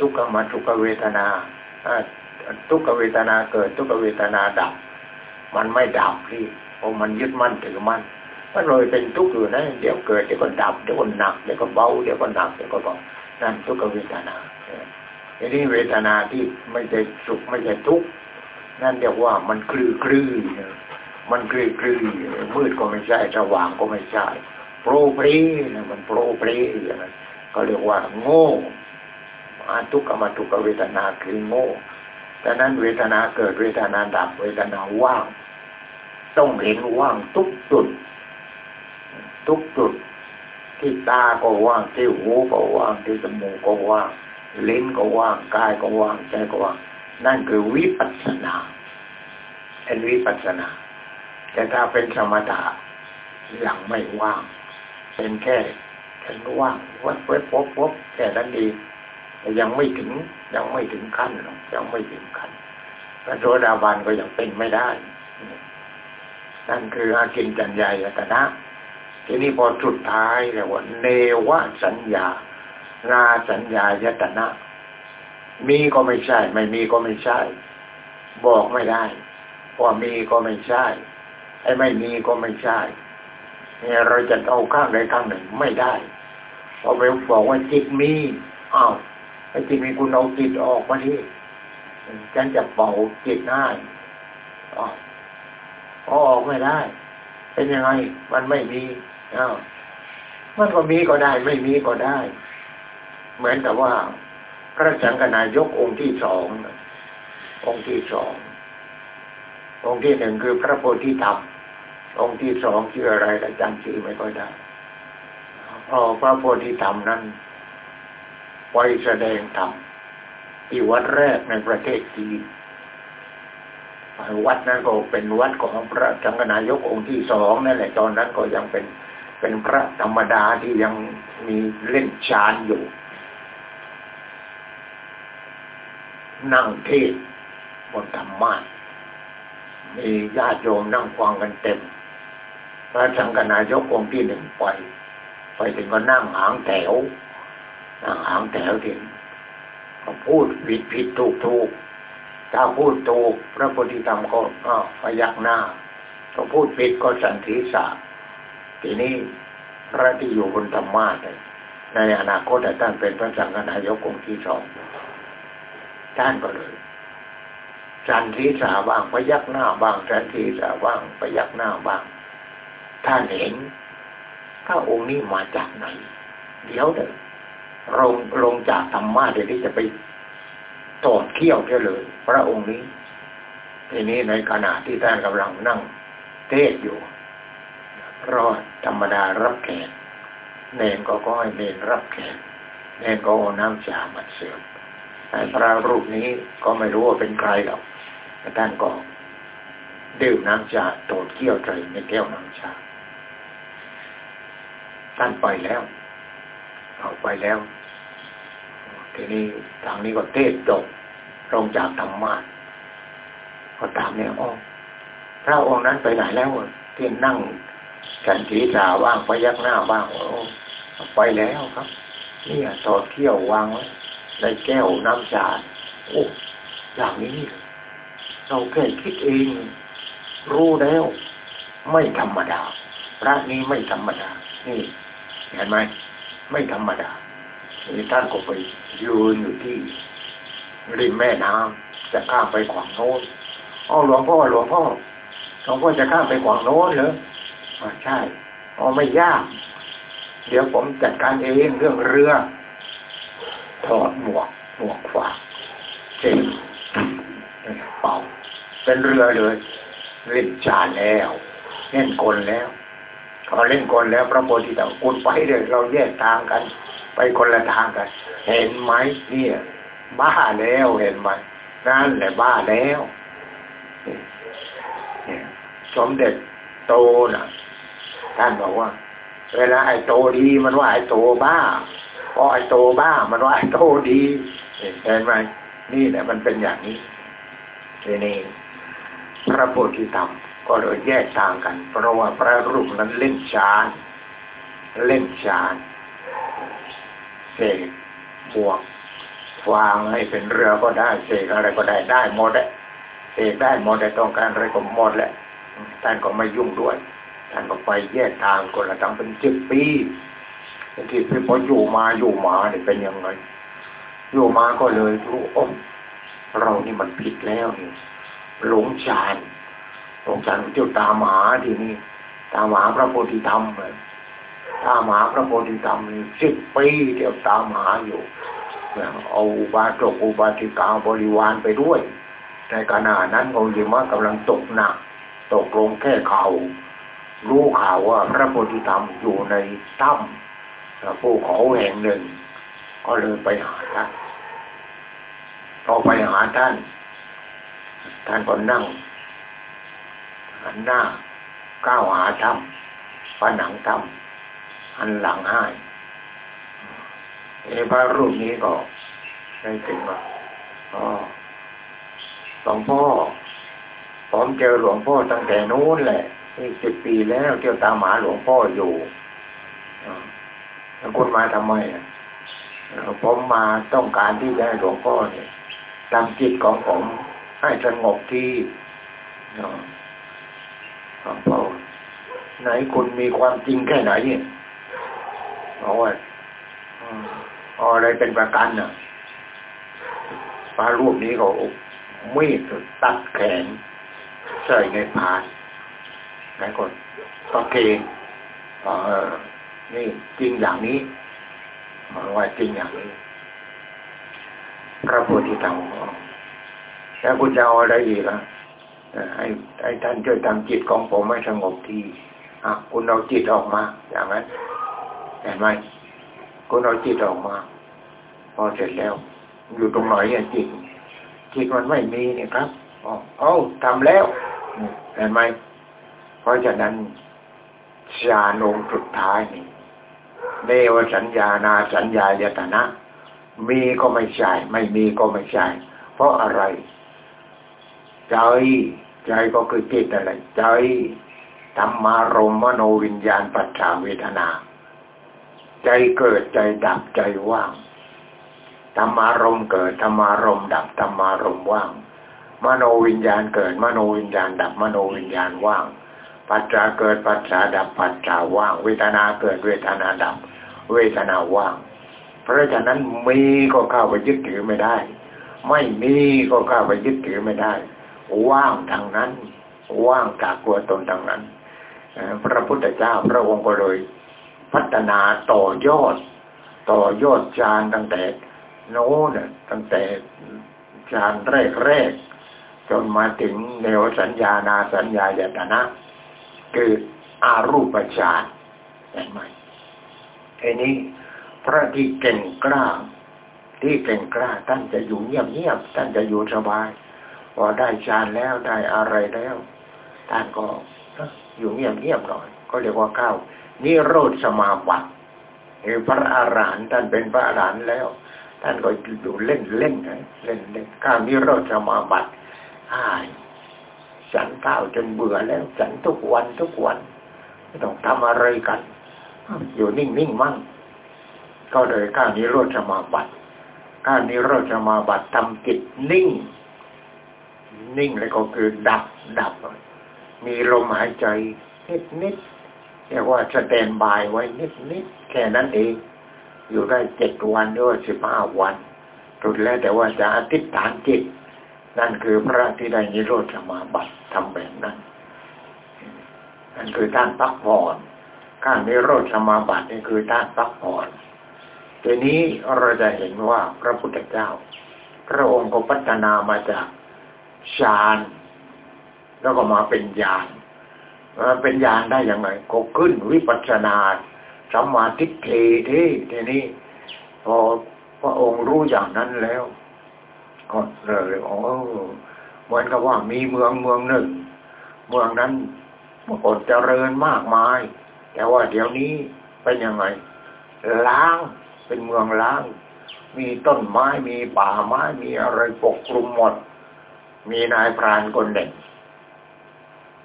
ทุกขมาทุกขเวทนาทุกขเวทนาเกิดทุกขเวทนาดับ มันไม่ดับที่ เพราะมันยึดมั่นถือมั่นมันเลยเป็นทุกข์อยู่นะเดี๋ยวเกิดเดี๋ยวก็ดับเดี๋ยวก็หนักเดี๋ยวก็เบาเดี๋ยวก็หนักเดี๋ยวก็เบานั่นทุกขเวทนาอันนี้เวทนาที่ไม่ใช่สุขไม่ใช่ทุกข์นั่นเรียกว่ามันคลือคลือมันคลือคลือมืดก็ไม่ใช่สว่างก็ไม่ใช่โปรเปรีนะมันโปรเปรีนะก็เรียกว่า โง่อาทุกขมาทุกขเวทนาคือโง่แต่นั้นเวทนาเกิดเวทนาดับเวทนาว่าง ต้องเห็นว่างทุกจุด ทุกจุด ที่ตาก็ว่างที่หูก็ว่างที่จมูกก็ว่างลิ้นก็ว่างกายก็ว่างใจก็ว่างนั่นคือวิปัสสนาเป็นวิปัสสนา แต่ถ้าเป็นสมถะยังไม่ว่าง เป็นแค่แค่ว่างวัดเว็บพบพบแค่นั้นเองยังไม่ถึงยังไม่ถึงขั้นยังไม่ถึงขั้นพระโสดาบันก็ยังเป็นไม่ได้ นั่นคืออากินจัญญายตนะทีนี้พอสุดท้ายแล้วว่าเนวสัญญาราสัญญายตนะ มีก็ไม่ใช่ ไม่มีก็ไม่ใช่ บอกไม่ได้ว่ามีก็ไม่ใช่ ไอ้ไม่มีก็ไม่ใช่เนี่ยเราจะเอาข้างใดข้างหนึ่งไม่ได้พอไปบอกว่าจิตมีอ้าวไอ้จิตมีคุณเอาจิตออกมาที่ฉันจะเป่าจิตได้อ๋ พอออกไม่ได้ เป็นยังไง มันไม่มีอ้าวมันก็มีก็ได้ ไม่มีก็ได้ เหมือนกับว่า พระสังฆนายกองค์ที่สององค์ที่สององค์ที่หนึ่งคือพระโพธิธรรมองค์ที่สองชื่ออะไรแต่จำชื่อไม่ค่อยได้พอพระโพธิธรรมนั้นไปแสดงธรรมที่วัดแรกในประเทศจีน วัดนั้นก็เป็นวัดของพระจังกนายกองค์ที่สองนั่นแหละตอนนั้นก็ยังเป็นเป็นพระธรรมดาที่ยังมีเล่นฌานอยู่ นั่งเทศบนธรรมะมีญาติโยมนั่งฟังกันเต็ม พระสังฆนายกองค์ที่หนึ่งไป ไปถึงก็นั่งหางแถวนั่งหางแถวถึงก็พูดผิดผิดถูกถูก ถ้าพูดถูกพระพุทธธรรมก็พยักหน้าก็พูดผิดก็สันติสาทีนี้พระที่อยู่บนธรรมะในอนาคตท่านเป็นพระสังฆนายกองค์ที่สองท่านก็เลยสันทีสาบ้างพยักหน้าบ้างสันทีสาบ้างพยักหน้าบ้างท่านเห็นถ้าองค์นี้มาจากไหน เดี๋ยวเถอะลงลงจากธรรมะเดี๋ยวที่จะไป ตอดเขี้ยวเเลย พระองค์นี้ทีนี้ในขณะที่ท่านกำลังนั่งเทศอยู่ รอดธรรมดารับแขกเนนก็ก็ให้เนนรับแขกเนนก็เอาน้ำชามาเสิร์ฟแต่พระรูปนี้ก็ไม่รู้ว่าเป็นใครหรอกแต่ท่านก็ดื่มน้ำชาโตดเกี้ยวใจในแก้วน้ำชาท่านไปแล้ว เอาไปแล้ว ทีนี้ทางนี้ก็เทศจบลงจากธรรมะก็ตามเนี่ยอ๋อพระองค์นั้นไปไหนแล้วที่นั่งฉันถีสาว่างพยักหน้าบ้างโอ้ไปแล้วครับนี่ตอดเขี้ยววางไว้ในแก้วน้ำชาโอ้อย่างนี้ เราแค่คิดเอง รู้แล้ว ไม่ธรรมดา พระนี้ไม่ธรรมดา นี่ เห็นไหมไม่ธรรมดา นี่ท่านก็ไปยืนอยู่ที่ริมแม่น้ำจะข้ามไปขวางโน้นอ๋อหลวงพ่อหลวงพ่อหลวงพ่อจะข้ามไปขวางโน้นเหรอใช่อ๋อไม่ยาก เดี๋ยวผมจัดการเองเรื่องเรือ ถอดหมวกหมวกฝาเจ็บเป่า เป็นเรือเลยเล่นจานแล้วเล่นกลแล้วเขาเล่นกลแล้วพระโพธิสัตว์คุณไปเลยเราแยกทางกัน ไปคนละทางกัน เห็นไหมเนี่ยบ้าแล้วเห็นไหมนั่นแหละบ้าแล้วสมเด็จโตน่ะท่านบอกว่า เวลาไอ้โตดีมันว่าไอ้โตบ้าพอไอ้โตบ้ามันว่าไอ้โตดีเห็นไหมนี่แหละมันเป็นอย่างนี้ทีนี้พระโพธิธรรมก็เลยแยกทางกัน เพราะว่าพระรูปนั้นเล่นฌาน เล่นฌาน เสกบวกวางให้เป็นเรือก็ได้เสกอะไรก็ได้ได้หมดแหละเสกได้หมดแต่ต้องการอะไรก็หมดแหละท่านก็ไม่ยุ่งด้วย ท่านก็ไปแยกทางคนละตั้งเป็นสิบปีที่พี่พออยู่มาอยู่มาเนี่ยเป็นยังไงอยู่มาก็เลยรู้อ้เรานี่มันผิดแล้วนี่หลงฌานหลงฌานเที่ยวตามหาทีนี้ตามหาพระโพธิธรรมเลย ตามหาพระโพธิธรรมสิบปีเที่ยวตามหาอยู่เอาบาตกอุบาติกาบริวารไปด้วย ในขณะนั้นองค์ยิมะกำลังตกหนักตกลงแค่เขารู้ข่าวว่าพระโพธิธรรมอยู่ในถ้ำภูเขาแห่งหนึ่ง ก็เลยไปหาท่านพอไปหาท่าน ท่านก็นั่งหันหน้าก้าวหาถ้ำผนังถ้ำ หันหลังให้เอพระรูปนี้ก็ได้ถึงว่าอ๋อหลวงพ่อผมเจอหลวงพ่อตั้งแต่นู้นแหละนี่สิบปีแล้วเที่ยวตามหาหลวงพ่ออยู่แล้วคุณมาทำไมผมมาต้องการที่จะให้หลวงพ่อเนี่ยทำจิตของผมให้สงบที่หลวงพ่อไหนคุณมีความจริงแค่ไหนเนี่ย บอกว่าเอาอะไรเป็นประกันน่ะพระรูปนี้ก็มีดตัดแขนใส่ในพานไหนคนก็เกเออนี่จริงอย่างนี้ว่าจริงอย่างนี้ พระโพธิธรรมแล้วคุณจะเอาอะไรอีกอะให้ให้ท่านช่วยทำจิตของผมให้สงบทีอะคุณเอาจิตออกมา อย่างนั้น เห็นไหมคุณเอาจิตออกมา พอเสร็จแล้ว อยู่ตรงไหนเนี่ยจิตจิตมันไม่มีเนี่ยครับอ๋อเอาทำแล้วเห็นไหมเพราะฉะนั้นชาโนงสุดท้ายนี่เนวสัญญานาสัญญายตนะ มีก็ไม่ใช่ ไม่มีก็ไม่ใช่ เพราะอะไรใจใจก็คือจิตอะไร ใจธรรมารมมโนวิญญาณปัจจาเวทนา ใจเกิดใจดับใจว่างธรรมารมเกิดธรรมารมดับธรรมารมว่าง มโนวิญญาณเกิดมโนวิญญาณดับมโนวิญญาณว่าง ปัจจาเกิดปัจจาดับปัจจาว่าง เวทนาเกิดเวทนาดับ เวทนาว่าง เพราะฉะนั้นมีก็เข้าไปยึดถือไม่ได้ ไม่มีก็เข้าไปยึดถือไม่ได้ ว่างทางนั้น ว่างจากตัวตนทางนั้น พระพุทธเจ้าพระองค์ก็เลย พัฒนาต่อยอด ต่อยอดฌานตั้งแต่โน้นตั้งแต่ฌานแรกแรกจนมาถึงเนวสัญญานาสัญญายตนะ คืออารูปฌานเห็นไหมไอ้นี้พระที่เก่งกล้าที่เก่งกล้าท่านจะอยู่เงียบเงียบท่านจะอยู่สบายพอได้ฌานแล้วได้อะไรแล้วท่านก็อยู่เงียบเงียบหน่อย ก็เรียกว่าเข้า นิโรธสมาบัติพระอารหันต์ท่านเป็นพระอรหันต์แล้ว ท่านก็อยู่เล่นเล่นเล่นเล่นข้าวนิโรธสมาบัติหายฉันข้าวจนเบื่อแล้วฉันทุกวันทุกวันไม่ต้องทำอะไรกัน อยู่นิ่งนิ่งมั่งก็เลยข้าวนิโรธสมาบัติข้าวนิโรธสมาบัติทำจิตนิ่ง นิ่งเลยก็คือดับดับ มีลมหายใจนิดนิด เรียกว่าสแตนบายไว้นิดนิดแค่นั้นเอง อยู่ได้เจ็ดวันหรือสิบห้าวันสุดแล้วแต่ว่าจะอธิษฐานจิต นั่นคือพระที่ได้นิโรธสมาบัติทำแบบนั้นนั่นคือท่านพักผ่อนข้านิโรธสมาบัตินี่คือท่านพักผ่อนทีนี้เราจะเห็นว่าพระพุทธเจ้า พระองค์ก็พัฒนามาจากฌาน แล้วก็มาเป็นญาณ เป็นญาณได้อย่างไรก็ขึ้นวิปัสสนาสัมมาทิฏฐิที่ทีนี้พอพระองค์รู้อย่างนั้นแล้วก็เลยอ๋อเหมือนกับว่ามีเมืองเมืองหนึ่ง เมืองนั้นเมื่อก่อนเจริญมากมาย แต่ว่าเดี๋ยวนี้เป็นยังไงล้างเป็นเมืองล้าง มีต้นไม้มีป่าไม้มีอะไรปกคลุมหมด มีนายพรานคนหนึ่ง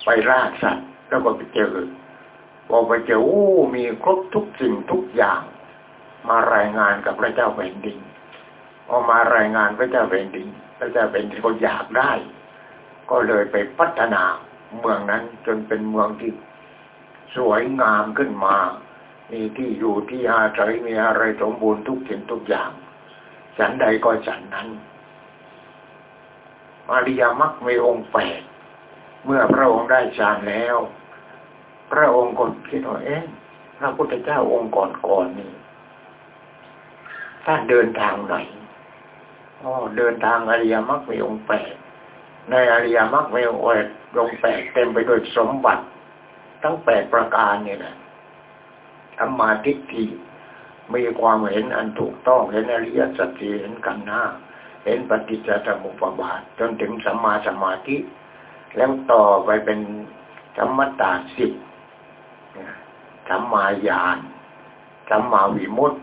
ไปล่าสัตว์ แล้วก็ไปเจอพอไปเจอโอ้มีครบทุกสิ่งทุกอย่าง มารายงานกับพระเจ้าแผ่นดินพอมารายงานพระเจ้าแผ่นดินพระเจ้าแผ่นดินก็อยากได้ ก็เลยไปพัฒนาเมืองนั้นจนเป็นเมืองที่สวยงามขึ้นมา มีที่อยู่ที่อาศัยมีอะไรสมบูรณ์ทุกสิ่งทุกอย่าง ฉันใดก็ฉันนั้นมาริยมักมีองค์แปดเมื่อพระองค์ได้ฌานแล้ว พระองค์ก็คิดว่าเอ๊ะพระพุทธเจ้าองค์ก่อนๆนี่ท่านเดินทางไหนอ๋อเดินทางอริยมรรคมีองค์แปดในอริยมรรคมีองค์แปดองค์แปดเต็มไปด้วยสมบัติ ทั้งแปดประการนี่ยนะธรรมาทิฏฐิมีความเห็นอันถูกต้องเห็นอริยสัจเห็นกันหน้า เห็นปฏิจจสมุปบาท จนถึงสัมมาสมาธิ แล้วต่อไปเป็นสัมมตาสิบ สัมมาญาณสัมมาวิมุตติ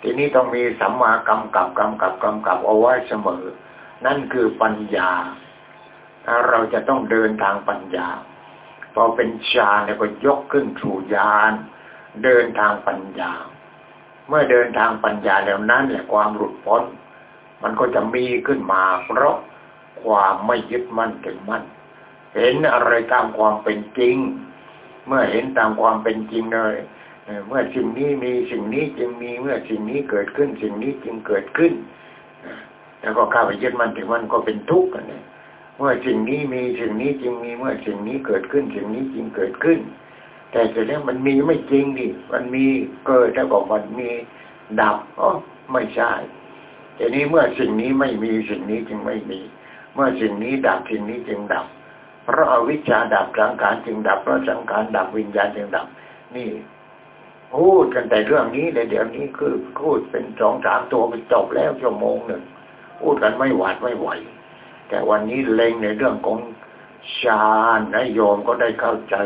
ทีนี้ต้องมีสัมมากำกับกำกับกำกับเอาไว้เสมอ นั่นคือปัญญา เราจะต้องเดินทางปัญญา พอเป็นฌานเนี่ยก็ยกขึ้นสู่ญาณเดินทางปัญญา เมื่อเดินทางปัญญาแล้วนั้นแหละความหลุดพ้น มันก็จะมีขึ้นมา เพราะความไม่ยึดมั่นถึงมั่น เห็นอะไรตามความเป็นจริง เมื่อเห็นตามความเป็นจริงเลยเมื่อสิ่งนี้มีสิ่งนี้จึงมีเมื่อสิ่งนี้เกิดขึ้น สิ่งนี้จึงเกิดขึ้นแล้วก็ข้าไปยึดมันถึงมันก็เป็นทุกข์กันเนี่ยเมื่อสิ่งนี้มีสิ่งนี้จึงมีเมื่อสิ่งนี้เกิดขึ้น สิ่งนี้จึงเกิดขึ้น แต่เสร็จแล้วมันมีไม่จริงดิมันมีเกิดแล้วก็มันมีดับอ๋อไม่ใช่แต่นี้เมื่อสิ่งนี้ไม่มีสิ่งนี้จึงไม่มี เมื่อสิ่งนี้ดับสิ่งนี้จึงดับ เพราะอวิชชาดับสังขารจึงดับเพราะสังขารดับวิญญาณจึงดับ นี่พูดกันแต่เรื่องนี้เลยเดี๋ยวนี้คือพูดเป็นสองสามตัวไปจบแล้วชั่วโมงหนึ่งพูดกันไม่หวาดไม่ไหว แต่วันนี้เล็งในเรื่องของฌานนายโยมก็ได้เข้าใจ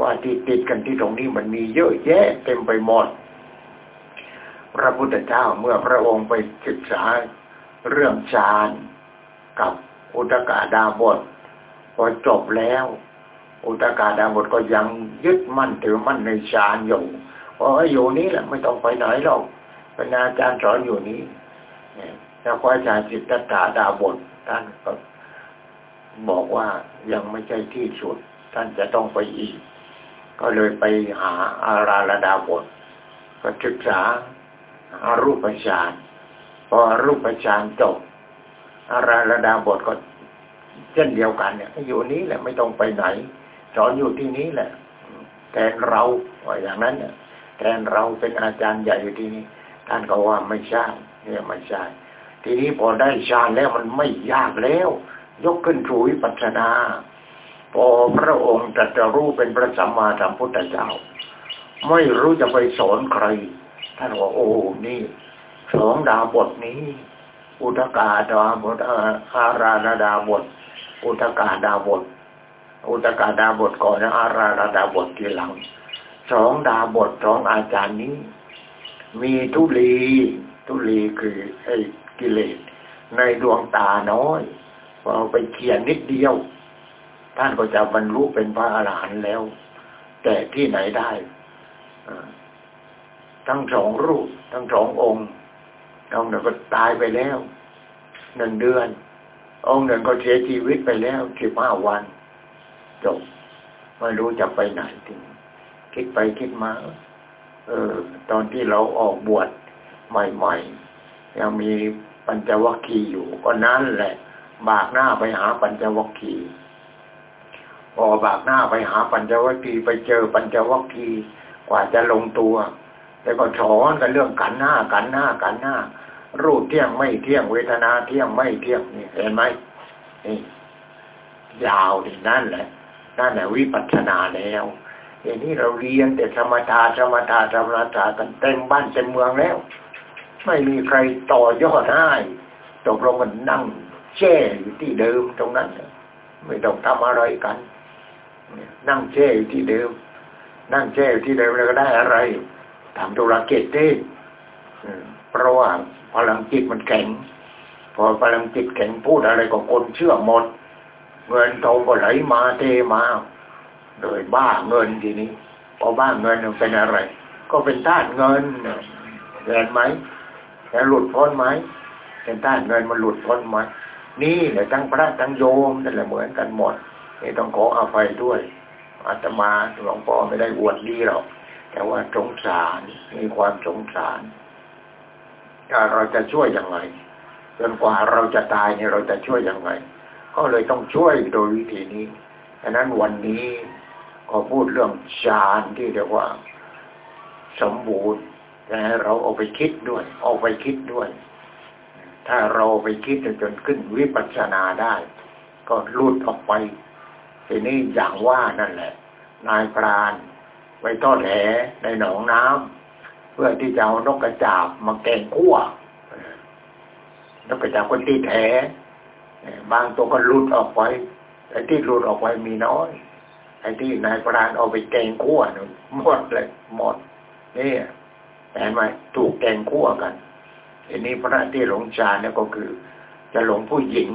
ว่าที่ติดกันที่ตรงนี้มันมีเยอะแยะเต็มไปหมดพระพุทธเจ้าเมื่อพระองค์ไปศึกษาเรื่องฌานกับอุตกาดาบท พอจบแล้ว อุตกาดาบทก็ยังยึดมั่นถือมั่นในฌานอยู่พออยู่นี้แหละไม่ต้องไปไหนหรอกเป็นอาจารย์สอนอยู่นี้แล้วอาจารย์จิตตถาดาบทท่านก็บอกว่ายังไม่ใช่ที่สุด ท่านจะต้องไปอีก ก็เลยไปหาอาราลดาบทก็ศึกษาอารูปฌานพอรูปฌานจบอาราลดาบทก็ เช่นเดียวกันเนี่ยอยู่นี้แหละไม่ต้องไปไหน สอนอยู่ที่นี้แหละแทนเราว่าอย่างนั้นเนี่ยแทนเราเป็นอาจารย์ใหญ่อยู่ที่นี้ท่านก็ว่าไม่ใช่เนี่ยไม่ใช่ ทีนี้พอได้ฌานแล้วมันไม่ยากแล้ว ยกขึ้นถูวิปัสนา พอพระองค์ตรัสรู้เป็นพระสัมมาสัมพุทธเจ้า ไม่รู้จะไปสอนใคร ท่านว่าโอ้นี่สองดาบทนี้ อุตกาดาบทอาราณดาบท อุตกาดาบท อุตกาดาบทก่อนอาราณดาบททีหลังสองดาบทสองอาจารย์นี้ มีทุลีทุลีคือไอ้กิเลส ในดวงตาน้อยพอไปเขียนนิดเดียว ท่านก็จะบรรลุเป็นพระอรหันต์แล้ว แต่ที่ไหนได้ทั้งสองรูป ทั้งสององค์องค์หนึ่งก็ตายไปแล้วหนึ่งเดือน องค์หนึ่งก็เสียชีวิตไปแล้วสิบห้าวันจบไม่รู้จะไปไหนถึงคิดไปคิดมา เออ ตอนที่เราออกบวชใหม่ๆยังมีปัญจวัคคีย์อยู่ก็นั้นแหละ บากหน้าไปหาปัญจวัคคีย์พอบากหน้าไปหาปัญจวัคคีย์ไปเจอปัญจวัคคีย์กว่าจะลงตัว แล้วก็ถอนกันเรื่องกันหน้ากันหน้ากันหน้า รูปเที่ยงไม่เที่ยงเวทนาเที่ยงไม่เที่ยงนี่เห็นไหมนี่ยาวดินั่นแหละนั่นแหละวิปัสสนาแล้วเดี๋ยวนี้เราเรียนแต่ธรรมทาธรรมทาธรรมทากันเต็มบ้านเต็มเมืองแล้ว ไม่มีใครต่อยอดให้ตกลงมันนั่งแช่อยู่ที่เดิมตรงนั้นไม่ต้องทำอะไรกัน นั่งแช่อยู่ที่เดิม นั่งแช่อยู่ที่เดิมแล้วก็ได้อะไรทำธุรกิจได้เพราะว่า พลังจิตมันแข็ง พอพลังจิตแข็งพูดอะไรก็คนเชื่อหมด เงินทองก็ไหลมาเทมาโดยบ้าเงินทีนี้พอบ้าเงินเป็นอะไร ก็เป็นต้านเงินเห็นไหมแล้วหลุดพ้นไหมเป็นต้านเงินมันหลุดพ้นไหมนี่แหละทั้งพระทั้งโยมนั่นแหละเหมือนกันหมดนี่ต้องขออภัยด้วยอาตมาหลวงพ่อไม่ได้อวดดีหรอกแต่ว่าสงสารมีความสงสาร เราจะช่วยยังไงจนกว่าเราจะตายเนี่ยเราจะช่วยยังไง ก็เลยต้องช่วยโดยวิธีนี้ฉะนั้นวันนี้ก็พูดเรื่องฌานที่เรียกว่า สมบูรณ์แต่เราเอาไปคิดด้วย เอาไปคิดด้วย ถ้าเราไปคิดจนขึ้นวิปัสสนาได้ ก็ลุดออกไปทีนี้อย่างว่านั่นแหละ นายพรานไปทอดแหในหนองน้ำ เพื่อที่จะเอานกกระจาบมาแกงคั่วนกกระจาบคนตีแหบางตัวก็ลุดออกไปไอ้ที่ลุดออกไปมีน้อยไอ้ที่นายพรานเอาไปแกงคั่วหมดเลยหมดนี่เห็นไหมถูกแกงคั่วกันอันนี้พระที่หลงชาเนี่ยก็คือ จะหลงผู้หญิง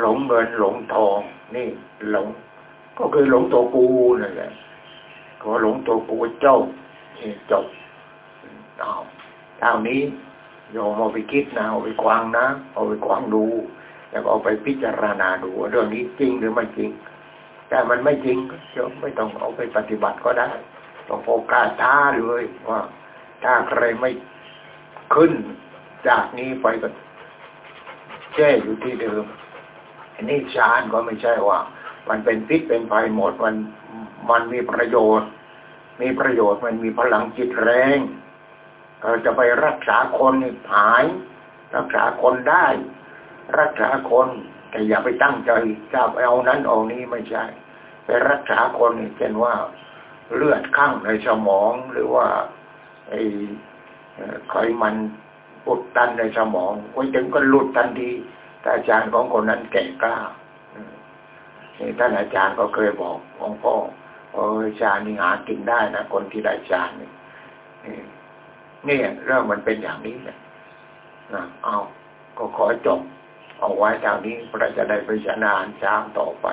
หลงเงินหลงทอง นี่หลง ก็คือหลงตัวกูนั่นแหละก็หลงตัวกูเจ้านี่จบ เอาท่านี้โยมเอาไปคิดนะเอาไปควางนะ เอาไปควางดู แล้วก็เอาไปพิจารณาดูว่าเรื่องนี้จริงหรือไม่จริง แต่มันไม่จริงก็ไม่ต้องเอาไปปฏิบัติก็ได้ต้องโฟกัสท้าเลยว่า ถ้าใครไม่ขึ้นจากนี้ไปก็แช่อยู่ที่เดิมอันนี้ฌานก็ไม่ใช่ว่า มันเป็นพิษเป็นภัยหมดมันมันมีประโยชน์ มีประโยชน์มันมีพลังจิตแรง เราจะไปรักษาคนหาย รักษาคนได้ รักษาคนแต่อย่าไปตั้งใจจะเอานั้นเอานี้ไม่ใช่ ไปรักษาคนเช่นว่าเลือดข้างในสมองหรือว่าไอ้ไขมันอุดตันในสมองไว้ถึงก็หลุดทันทีแต่อาจารย์ของคนนั้นแก่กล้าท่านอาจารย์ก็เคยบอกของพ่อเออชารย์นี่หากินได้นะคนที่ได้ชานี่ นี่เรื่องมันเป็นอย่างนี้เลยนะเอาก็ขอจบ เอาไว้เท่านี้เราจะได้ไปชนะานช้างต่อไป